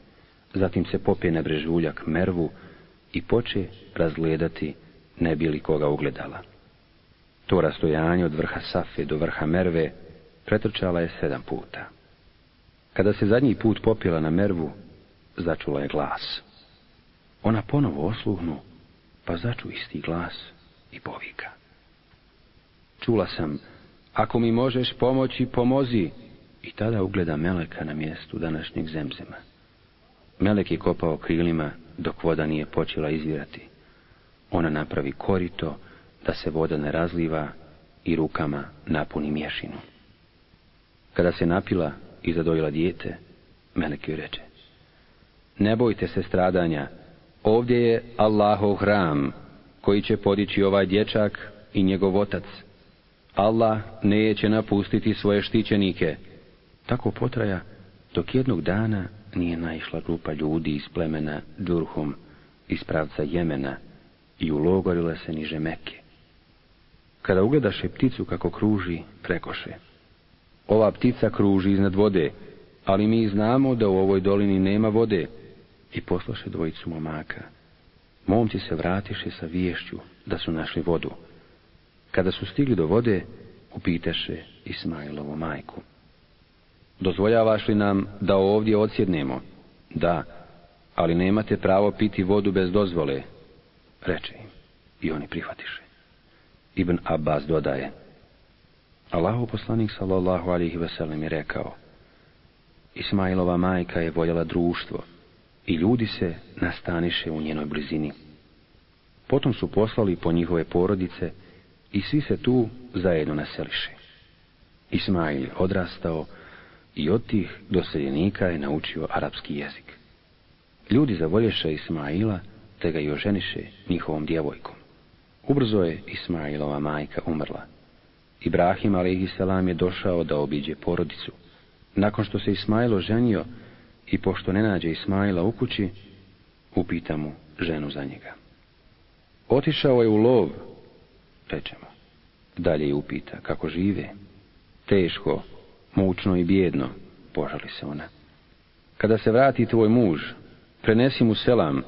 Zatim se popije na brežuljak mervu i poče razgledati ne bi li koga ugledala. To rastojanje od vrha Safe do vrha Merve pretrčala je sedam puta. Kada se zadnji put popila na Mervu, začula je glas. Ona ponovo osluhnu, pa začu isti glas i povika. Čula sam, ako mi možeš pomoći, pomozi. I tada ugleda Meleka na mjestu današnjeg zemzema. Melek je kopao krilima dok voda nije počela izvirati. Ona napravi korito da se voda ne razliva i rukama napuni mješinu. Kada se napila i zadojila dijete, Melek joj reče, ne bojte se stradanja, Ovdje je Allahov hram, koji će podići ovaj dječak i njegov otac. Allah neće napustiti svoje štićenike. Tako potraja, dok jednog dana nije naišla grupa ljudi iz plemena Durhum, iz pravca Jemena, i ulogorile se niže Mekke. Kada ugledaše pticu kako kruži, prekoše. Ova ptica kruži iznad vode, ali mi znamo da u ovoj dolini nema vode. I posloše dvojicu momaka. Momci se vratiše sa viješću da su našli vodu. Kada su stigli do vode, upiteše Ismailovu majku. Dozvoljavaš li nam da ovdje odsjednemo? Da, ali nemate pravo piti vodu bez dozvole, reče im. I oni prihvatiše. Ibn Abbas dodaje. Allahu poslanik sallallahu alihi veselim je rekao. Ismailova majka je voljela društvo i ljudi se nastaniše u njenoj blizini. Potom su poslali po njihove porodice i svi se tu zajedno naseliše. Ismail je odrastao i od tih doseljenika je naučio arapski jezik. Ljudi zavolješe Ismaila, te ga i oženiše njihovom djevojkom. Ubrzo je Ismailova majka umrla. Ibrahim a.s. je došao da obiđe porodicu. Nakon što se Ismailo ženio i pošto ne nađe Ismaila u kući, upita mu ženu za njega. Otišao je u lov, rečemo. Dalje je upita kako žive. Teško, mučno i bjedno, požali se ona. Kada se vrati tvoj muž, prenesi mu selam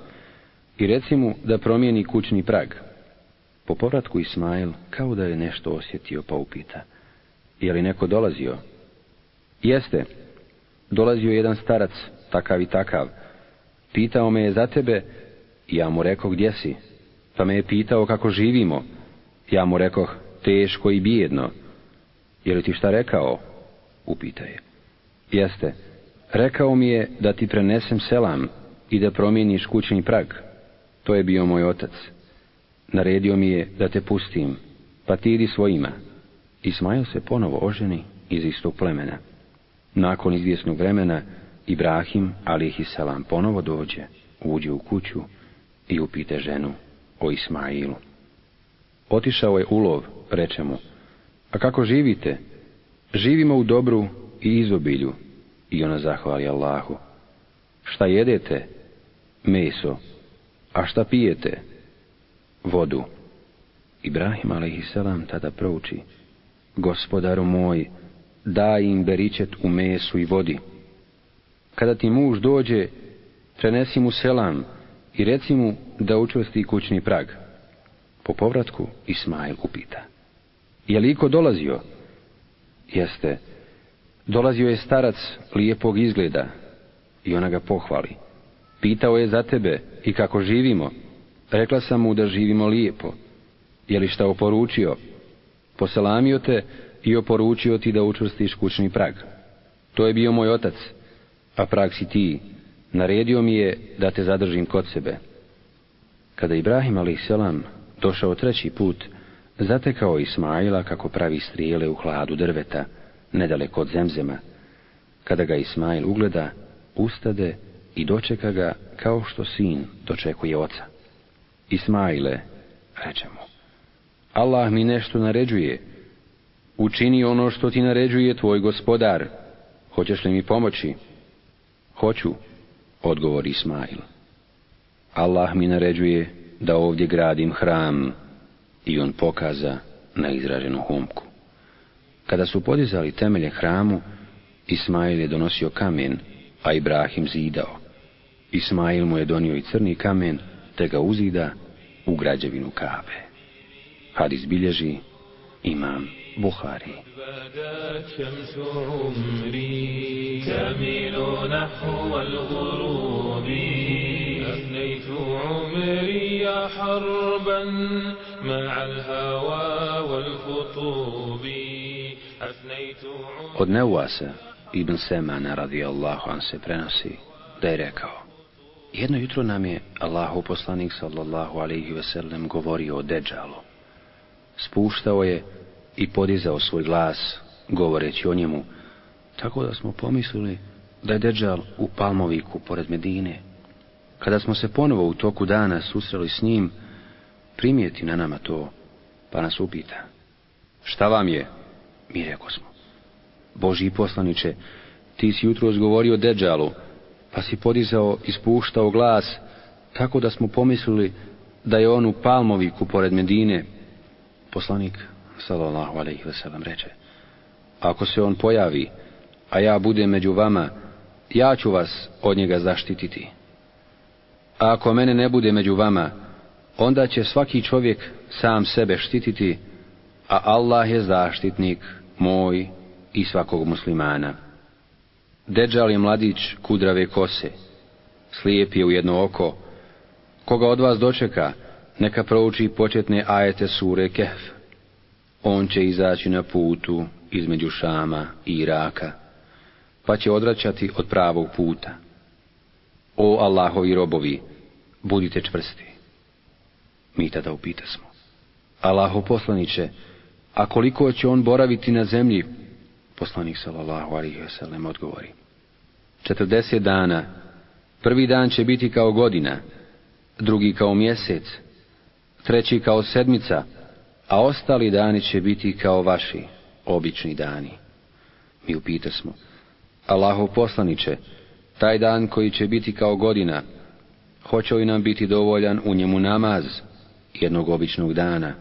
i reci mu da promijeni kućni prag. Po povratku Ismail kao da je nešto osjetio pa upita. Je li neko dolazio? Jeste. Dolazio jedan starac, takav i takav. Pitao me je za tebe, ja mu rekao gdje si. Pa me je pitao kako živimo. Ja mu rekoh, teško i bijedno. Je li ti šta rekao? Upita je. Jeste. Rekao mi je da ti prenesem selam i da promijeniš kućni prag. To je bio moj otac. Naredio mi je da te pustim, pa ti idi svojima. Ismail se ponovo oženi iz istog plemena. Nakon izvjesnog vremena, Ibrahim, alihi salam, ponovo dođe, uđe u kuću i upite ženu o Ismailu. Otišao je ulov, reče mu, a kako živite? Živimo u dobru i izobilju. I ona zahvali Allahu. Šta jedete? Meso. A šta pijete? Vodu. Ibrahim a.s. tada prouči. Gospodaru moj, daj im beričet u mesu i vodi. Kada ti muž dođe, prenesi mu selam i reci mu da učvrsti kućni prag. Po povratku Ismail upita. Je li iko dolazio? Jeste. Dolazio je starac lijepog izgleda i ona ga pohvali. Pitao je za tebe i kako živimo. Rekla sam mu da živimo lijepo. Je li šta oporučio? Poselamio te i oporučio ti da učvrstiš kućni prag. To je bio moj otac, a prag si ti. Naredio mi je da te zadržim kod sebe. Kada Ibrahim a.s. došao treći put, zatekao Ismaila kako pravi strijele u hladu drveta, nedaleko od zemzema. Kada ga Ismail ugleda, ustade i dočeka ga kao što sin dočekuje oca. Ismaile, reče mu, Allah mi nešto naređuje. Učini ono što ti naređuje tvoj gospodar. Hoćeš li mi pomoći? Hoću, odgovori Ismail. Allah mi naređuje da ovdje gradim hram i on pokaza na izraženu humku. Kada su podizali temelje hramu, Ismail je donosio kamen, a Ibrahim zidao. Ismail mu je donio i crni kamen, te ga uzida u građevinu Kabe. Hadis bilježi imam Buhari. حربا مع الهوى والخطوب Od Neuasa ibn Semana radijallahu an se prenosi da je rekao Jedno jutro nam je Allahu poslanik sallallahu alaihi sellem govorio o Deđalu. Spuštao je i podizao svoj glas govoreći o njemu, tako da smo pomislili da je Deđal u Palmoviku pored Medine. kada smo se ponovo u toku dana susreli s njim, primijeti na nama to, pa nas upita. Šta vam je? Mi reko smo. Boži poslaniče, ti si jutro govorio Deđalu, pa si podizao i spuštao glas, tako da smo pomislili da je on u Palmoviku pored Medine. Poslanik, sallallahu alaihi veselam, reče, ako se on pojavi, a ja budem među vama, ja ću vas od njega zaštititi. A ako mene ne bude među vama, onda će svaki čovjek sam sebe štititi, a Allah je zaštitnik moj i svakog muslimana. Deđal je mladić kudrave kose, slijep je u jedno oko, koga od vas dočeka, neka prouči početne ajete sure Kehf. On će izaći na putu između Šama i Iraka, pa će odraćati od pravog puta. O Allahovi robovi, budite čvrsti. Mi tada upita smo. Allaho poslaniće, a koliko će on boraviti na zemlji? Poslanik sallallahu alaihi wasallam odgovori. Četrdeset dana. Prvi dan će biti kao godina, drugi kao mjesec, treći kao sedmica, a ostali dani će biti kao vaši, obični dani. Mi upita smo. Allahov poslaniće, taj dan koji će biti kao godina, hoće li nam biti dovoljan u njemu namaz jednog običnog dana?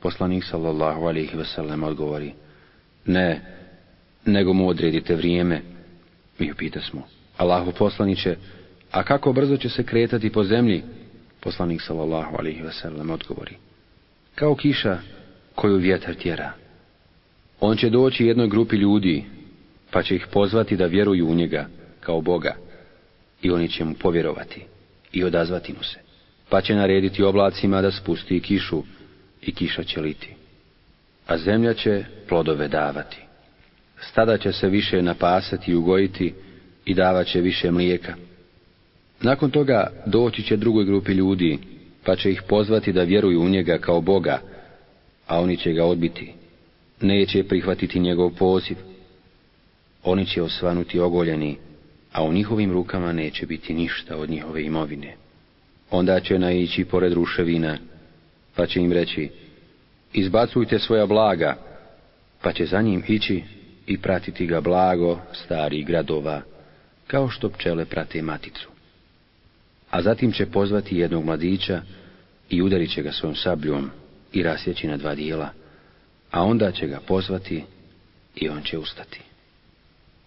Poslanik sallallahu alaihi wasallam odgovori, ne, nego mu odredite vrijeme. Mi upita smo, Allahu poslaniće, a kako brzo će se kretati po zemlji? Poslanik sallallahu alaihi wasallam odgovori, kao kiša koju vjetar tjera. On će doći jednoj grupi ljudi, pa će ih pozvati da vjeruju u njega kao Boga i oni će mu povjerovati i odazvati mu se. Pa će narediti oblacima da spusti kišu i kiša će liti. A zemlja će plodove davati. Stada će se više napasati i ugojiti i davat će više mlijeka. Nakon toga doći će drugoj grupi ljudi, pa će ih pozvati da vjeruju u njega kao Boga, a oni će ga odbiti. Neće prihvatiti njegov poziv. Oni će osvanuti ogoljeni, a u njihovim rukama neće biti ništa od njihove imovine. Onda će naići pored ruševina, pa će im reći, izbacujte svoja blaga, pa će za njim ići i pratiti ga blago starih gradova, kao što pčele prate maticu. A zatim će pozvati jednog mladića i udarit će ga svojom sabljom i rasjeći na dva dijela, a onda će ga pozvati i on će ustati.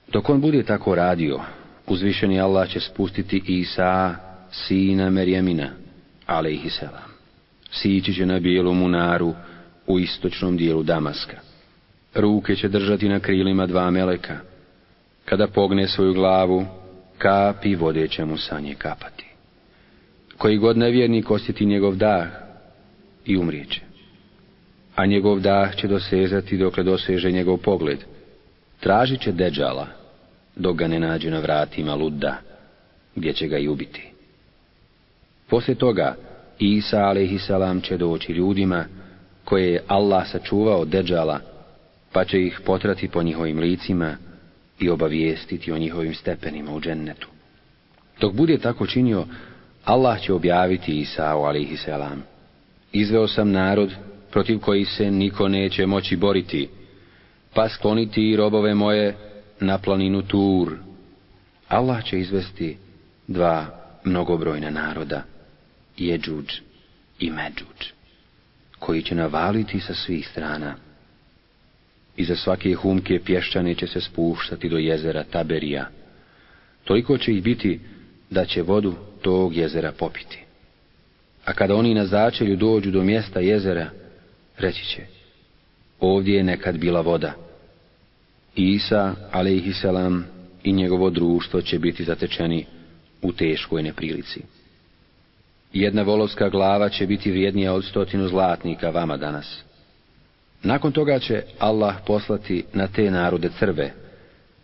Dok on bude tako radio, uzvišeni Allah će spustiti Isa, sina Merjemina, alaihisselam. Sići će na bijelu munaru u istočnom dijelu Damaska. Ruke će držati na krilima dva meleka. Kada pogne svoju glavu, kapi vode će mu sa nje kapati. Koji god nevjernik osjeti njegov dah i umrijeće. A njegov dah će dosezati dokle doseže njegov pogled. Tražit će deđala, dok ga ne nađe na vratima ludda, gdje će ga i ubiti. Poslije toga, Isa a.s. će doći ljudima koje je Allah sačuvao deđala, pa će ih potrati po njihovim licima i obavijestiti o njihovim stepenima u džennetu. Dok bude tako činio, Allah će objaviti Isao a.s. Izveo sam narod protiv koji se niko neće moći boriti, pa skloniti robove moje na planinu Tur. Allah će izvesti dva mnogobrojna naroda, Jeđuđ i Međuđ, koji će navaliti sa svih strana. Iza svake humke pješčane će se spuštati do jezera Taberija. Toliko će ih biti da će vodu tog jezera popiti. A kada oni na začelju dođu do mjesta jezera, reći će, ovdje je nekad bila voda. Isa, alaihissalam, i njegovo društvo će biti zatečeni u teškoj neprilici. Jedna volovska glava će biti vrijednija od stotinu zlatnika vama danas. Nakon toga će Allah poslati na te narode crve,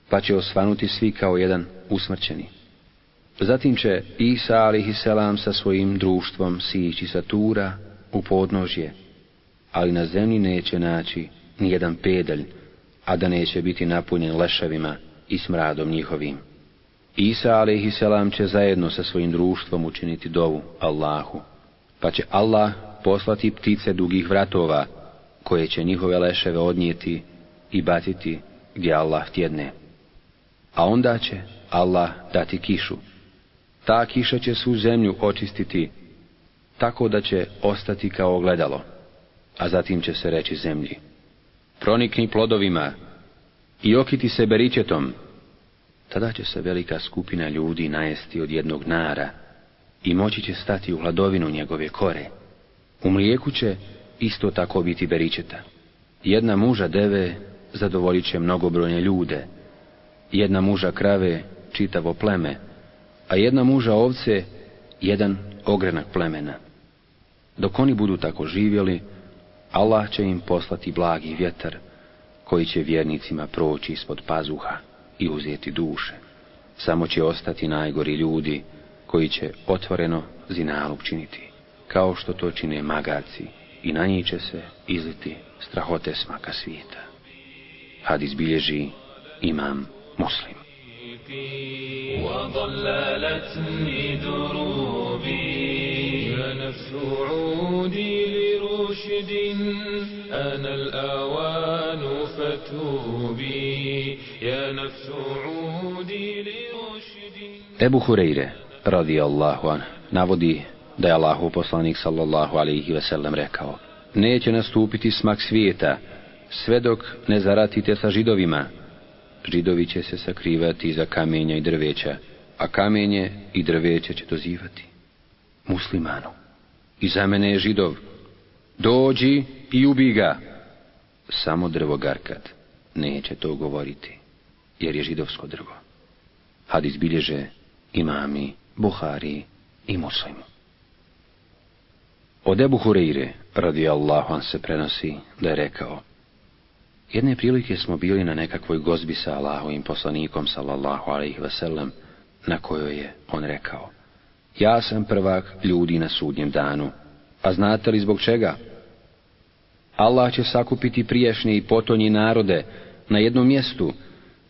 pa će osvanuti svi kao jedan usmrćeni. Zatim će Isa alihisselam sa svojim društvom sići sa Tura u podnožje, ali na zemlji neće naći ni jedan pedalj, a da neće biti napunjen leševima i smradom njihovim. Isa a.s. će zajedno sa svojim društvom učiniti dovu Allahu, pa će Allah poslati ptice dugih vratova, koje će njihove leševe odnijeti i baciti gdje Allah tjedne. A onda će Allah dati kišu. Ta kiša će svu zemlju očistiti, tako da će ostati kao ogledalo, a zatim će se reći zemlji. Pronikni plodovima i okiti se beričetom, tada će se velika skupina ljudi najesti od jednog nara i moći će stati u hladovinu njegove kore. U mlijeku će isto tako biti beričeta. Jedna muža deve zadovoljit će mnogobrojne ljude, jedna muža krave čitavo pleme, a jedna muža ovce jedan ogrenak plemena. Dok oni budu tako živjeli, Allah će im poslati blagi vjetar, koji će vjernicima proći ispod pazuha i uzeti duše. Samo će ostati najgori ljudi, koji će otvoreno zinalog činiti, kao što to čine magarci, i na njih će se izliti strahote smaka svijeta. Hadis bilježi imam muslim. وضللتني دروبي يا نفس عودي لرشد أنا الآوان فتوبي يا نفس عودي لرشد Ebu Hureyre, radi Allahu an, navodi da je Allahu poslanik sallallahu alaihi sellem rekao Neće nastupiti smak svijeta, sve dok ne zaratite sa židovima. Židovi će se sakrivati iza kamenja i drveća, a kamenje i drveće će dozivati. Muslimanu, iza mene je židov, dođi i ubi ga. Samo drvo garkat neće to govoriti, jer je židovsko drvo. Hadis bilježe imami, Buhari i muslimu. Od Ebu Hureyre, radi Allahu se prenosi, da je rekao Jedne prilike smo bili na nekakvoj gozbi sa Allahovim poslanikom, sallallahu alaihi wasallam, na kojoj je on rekao Ja sam prvak ljudi na sudnjem danu, a znate li zbog čega? Allah će sakupiti priješnje i potonji narode na jednom mjestu,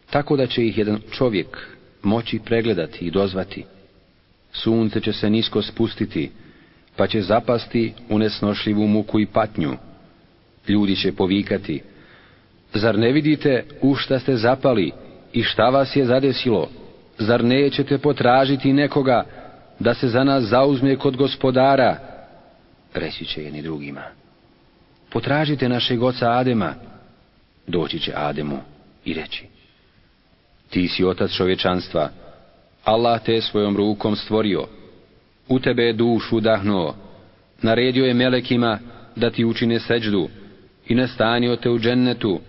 tako da će ih jedan čovjek moći pregledati i dozvati. Sunce će se nisko spustiti, pa će zapasti u nesnošljivu muku i patnju. Ljudi će povikati, zar ne vidite u šta ste zapali i šta vas je zadesilo? Zar nećete potražiti nekoga da se za nas zauzme kod gospodara? Reći će jedni drugima. Potražite našeg oca Adema. Doći će Ademu i reći. Ti si otac čovječanstva. Allah te svojom rukom stvorio u tebe je dušu udahnuo, naredio je melekima da ti učine seđdu i nastanio te u džennetu,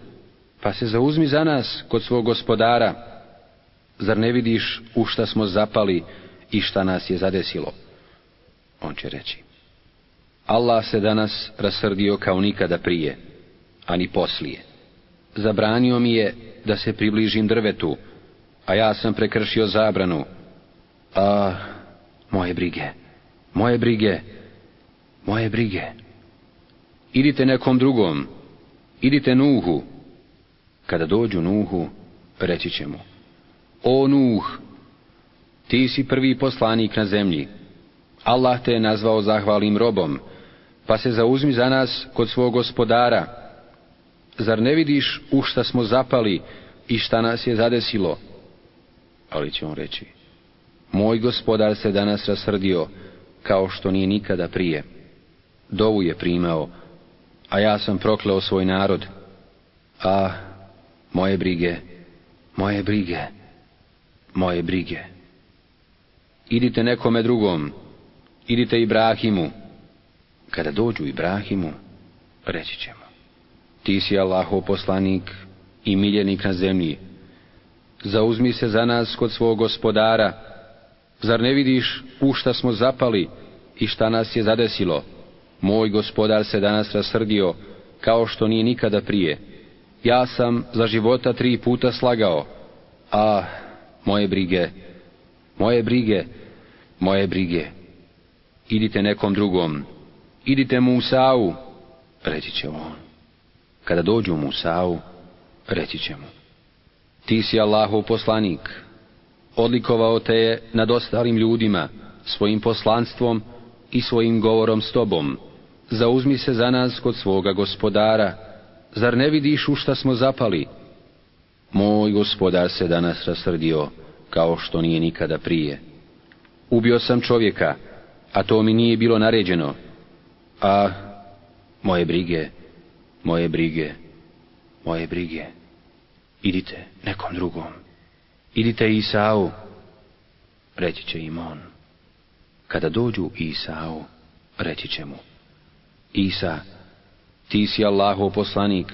pa se zauzmi za nas kod svog gospodara. Zar ne vidiš u šta smo zapali i šta nas je zadesilo? On će reći. Allah se danas rasrdio kao nikada prije, a ni poslije. Zabranio mi je da se približim drvetu, a ja sam prekršio zabranu. A moje brige, moje brige, moje brige. Idite nekom drugom, idite Nuhu. Kada dođu Nuhu, reći će mu, O Nuh, ti si prvi poslanik na zemlji. Allah te je nazvao zahvalim robom, pa se zauzmi za nas kod svog gospodara. Zar ne vidiš u šta smo zapali i šta nas je zadesilo? Ali će on reći, moj gospodar se danas rasrdio, kao što nije nikada prije. Dovu je primao, a ja sam prokleo svoj narod. A, moje brige, moje brige, moje brige. Idite nekome drugom, idite Ibrahimu. Kada dođu Ibrahimu, reći ćemo. Ti si Allahov poslanik i miljenik na zemlji. Zauzmi se za nas kod svog gospodara, Zar ne vidiš u šta smo zapali i šta nas je zadesilo? Moj gospodar se danas rasrdio, kao što nije nikada prije. Ja sam za života tri puta slagao. A, moje brige, moje brige, moje brige. Idite nekom drugom, idite Musau, reći će on. Kada dođu Musau, reći će mu. Ti si Allahov poslanik, odlikovao te je nad ostalim ljudima, svojim poslanstvom i svojim govorom s tobom. Zauzmi se za nas kod svoga gospodara, zar ne vidiš u šta smo zapali? Moj gospodar se danas rasrdio, kao što nije nikada prije. Ubio sam čovjeka, a to mi nije bilo naređeno. A moje brige, moje brige, moje brige. Idite nekom drugom. Idite Isau, reći će im on. Kada dođu Isau, reći će mu. Isa, ti si Allahov poslanik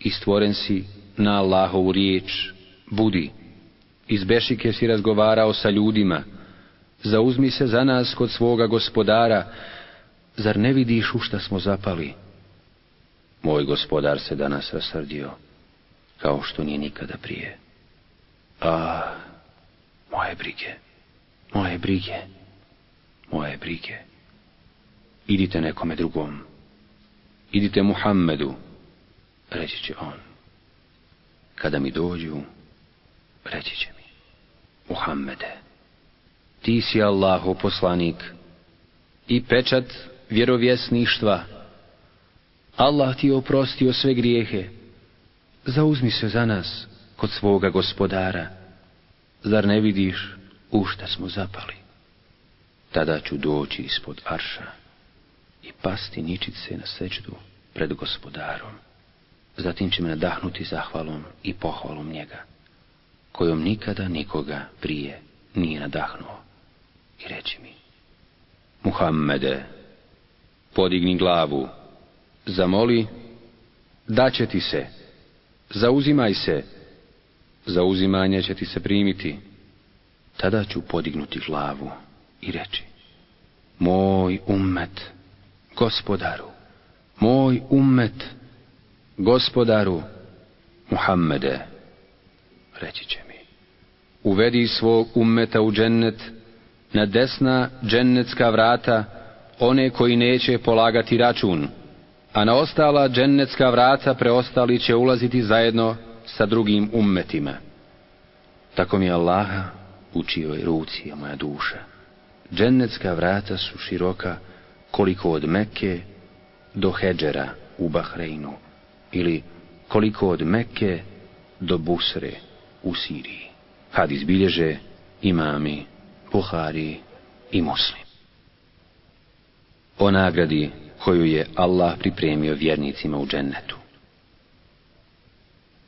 i stvoren si na Allahovu riječ. Budi, iz Bešike si razgovarao sa ljudima, zauzmi se za nas kod svoga gospodara, zar ne vidiš u šta smo zapali? Moj gospodar se danas rasrdio, kao što nije nikada prije. A, moje brige, moje brige, moje brige. Idite nekome drugom, idite Muhammedu, reći će on. Kada mi dođu, reći će mi, Muhammede, ti si Allahu poslanik i pečat vjerovjesništva. Allah ti je oprostio sve grijehe. Zauzmi se za nas kod svoga gospodara. Zar ne vidiš u šta smo zapali? Tada ću doći ispod arša i pasti ničit se na seđdu pred gospodarom. Zatim će me nadahnuti zahvalom i pohvalom njega, kojom nikada nikoga prije nije nadahnuo. I reći mi, Muhammede, podigni glavu, zamoli, daće ti se, zauzimaj se, zauzimanje će ti se primiti. Tada ću podignuti glavu i reći, moj ummet, gospodaru, moj ummet, gospodaru, Muhammede, reći će mi, uvedi svog ummeta u džennet, na desna džennetska vrata, one koji neće polagati račun, a na ostala džennetska vrata preostali će ulaziti zajedno sa drugim ummetima. Tako mi Allaha učio je ruci je moja duša. Džennetska vrata su široka koliko od Mekke do Hedžera u Bahreinu ili koliko od Mekke do Busre u Siriji. Had izbilježe imami, Buhari i Muslim. O nagradi koju je Allah pripremio vjernicima u džennetu.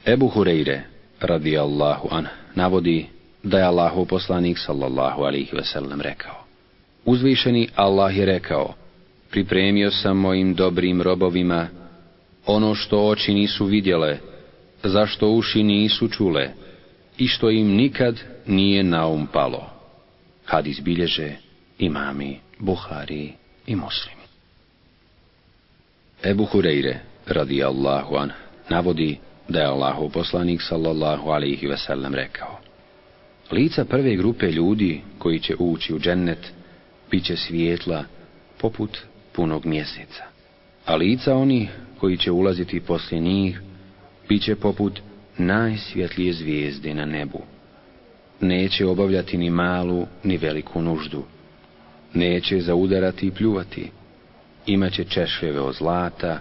Ebu Hureyre, radi Allahu an, navodi da je Allahu poslanik sallallahu alihi wasallam rekao. Uzvišeni Allah je rekao, pripremio sam mojim dobrim robovima ono što oči nisu vidjele, zašto uši nisu čule i što im nikad nije naum palo. Had izbilježe imami, Buhari i muslimi. Ebu Hureyre, radi Allahu an, navodi da je Allahu poslanik sallallahu alaihi wasallam rekao. Lica prve grupe ljudi koji će ući u džennet bit će svijetla poput punog mjeseca. A lica oni koji će ulaziti poslije njih bit će poput najsvjetlije zvijezde na nebu. Neće obavljati ni malu ni veliku nuždu. Neće zaudarati i pljuvati. Imaće češljeve od zlata,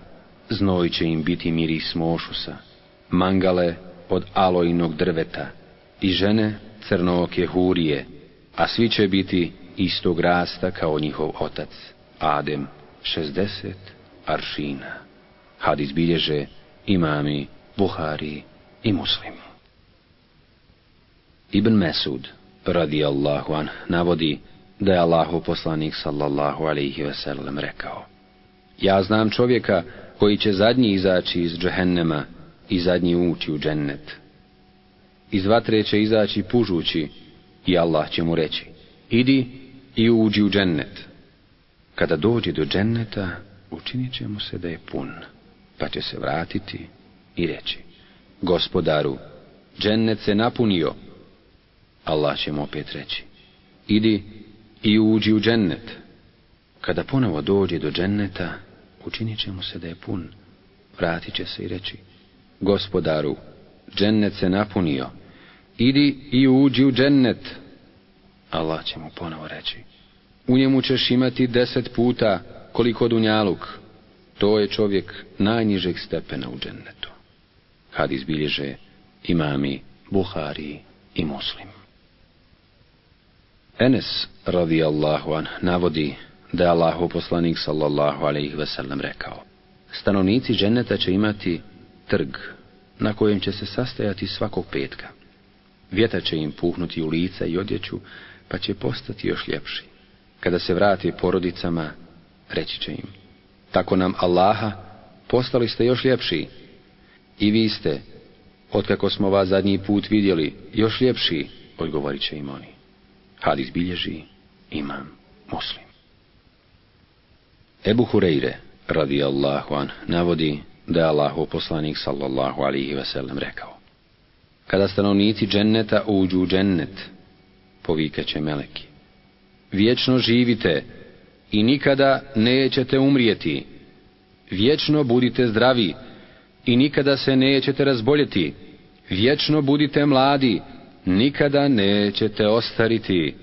znoj će im biti miris mošusa mangale od alojnog drveta i žene crnooke hurije, a svi će biti istog rasta kao njihov otac, Adem, šestdeset aršina. Hadis bilježe imami, Buhari i muslimi. Ibn Mesud, radi Allahu an, navodi da je Allahu poslanik sallallahu alaihi wasallam rekao Ja znam čovjeka koji će zadnji izaći iz džehennema i zadnji ući u džennet. Iz vatre će izaći pužući i Allah će mu reći, idi i uđi u džennet. Kada dođe do dženneta, učinit će mu se da je pun, pa će se vratiti i reći, gospodaru, džennet se napunio. Allah će mu opet reći, idi i uđi u džennet. Kada ponovo dođe do dženneta, učinit će mu se da je pun, vratit će se i reći, Gospodaru, džennet se napunio, idi i uđi u džennet. Allah će mu ponovo reći, u njemu ćeš imati deset puta koliko dunjaluk. To je čovjek najnižeg stepena u džennetu. Hadis bilježe imami Buhari i Muslim. Enes radijallahu an navodi da je Allahu poslanik sallallahu alaihi wasallam rekao Stanovnici dženeta će imati trg na kojem će se sastajati svakog petka. Vjetar će im puhnuti u lica i odjeću, pa će postati još ljepši. Kada se vrati porodicama, reći će im, tako nam Allaha, postali ste još ljepši. I vi ste, otkako smo vas zadnji put vidjeli, još ljepši, odgovorit će im oni. Hadis bilježi, imam muslim. Ebu Hureyre, radi Allahu an, navodi da je Allahu poslanik sallallahu alihi wasallam rekao. Kada stanovnici dženneta uđu u džennet, povikaće meleki. Vječno živite i nikada nećete umrijeti. Vječno budite zdravi i nikada se nećete razboljeti. Vječno budite mladi, nikada nećete ostariti.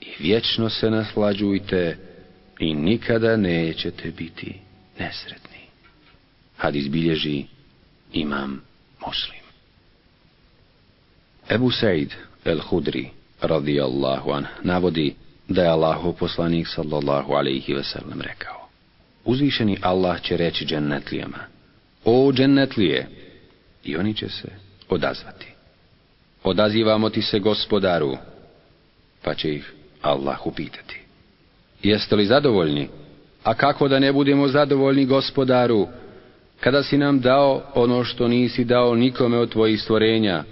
I vječno se naslađujte i nikada nećete biti nesretni. Hadis bilježi imam muslim. Ebu Said el-Hudri radijallahu an navodi da je Allahu poslanik sallallahu alaihi sellem rekao Uzvišeni Allah će reći džennetlijama O džennetlije i oni će se odazvati. Odazivamo ti se gospodaru pa će ih Allah upitati. Jeste li zadovoljni? A kako da ne budemo zadovoljni gospodaru kada si nam dao ono što nisi dao nikome od tvojih stvorenja?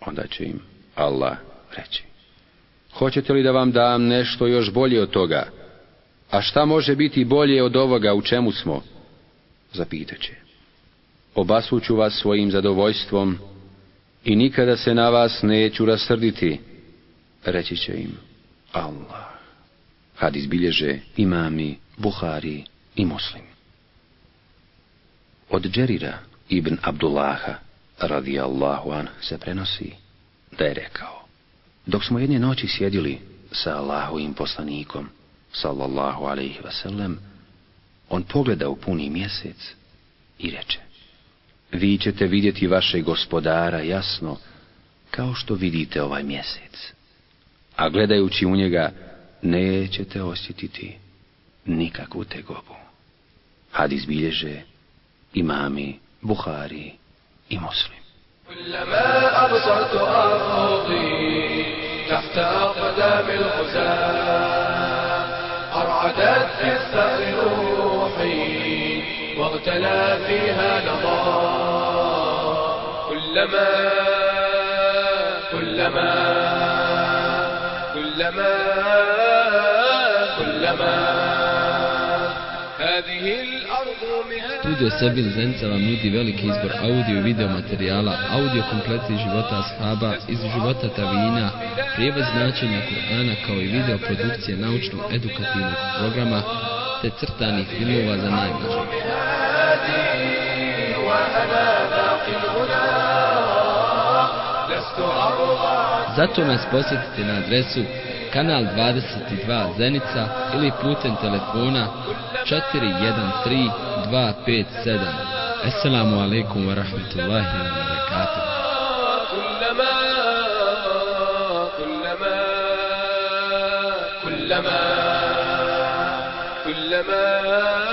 Onda će im Allah reći. Hoćete li da vam dam nešto još bolje od toga? A šta može biti bolje od ovoga u čemu smo? Zapitaće. Obasuću vas svojim zadovoljstvom i nikada se na vas neću rasrditi. Reći će im Allah. Hadis bilježe imami, Buhari i Muslim. Od Džerira ibn Abdullaha radijallahu an se prenosi da je rekao dok smo jedne noći sjedili sa Allahovim poslanikom, sallallahu alaihi wasallam, on pogleda u puni mjesec i reče, vi ćete vidjeti vašeg gospodara jasno, kao što vidite ovaj mjesec. A gledajući u njega, nećete osjetiti nikakvu tegobu. Hadis bilježe imami, Buhari i Muslim. تحت واغتلى فيها لظى كلما كلما كلما كلما هذه Studio Sebil Zenica vam nudi veliki izbor audio i video materijala, audio kompleti života ashaba, iz života tavina, prijevod značenja Kur'ana kao i video produkcije naučno-edukativnog programa te crtanih filmova za najmlađe. Zato nas posjetite na adresu kanal 22 Zenica ili putem telefona 413 257. Assalamu alaikum wa rahmatullahi wa barakatuh. كلما كلما كلما كلما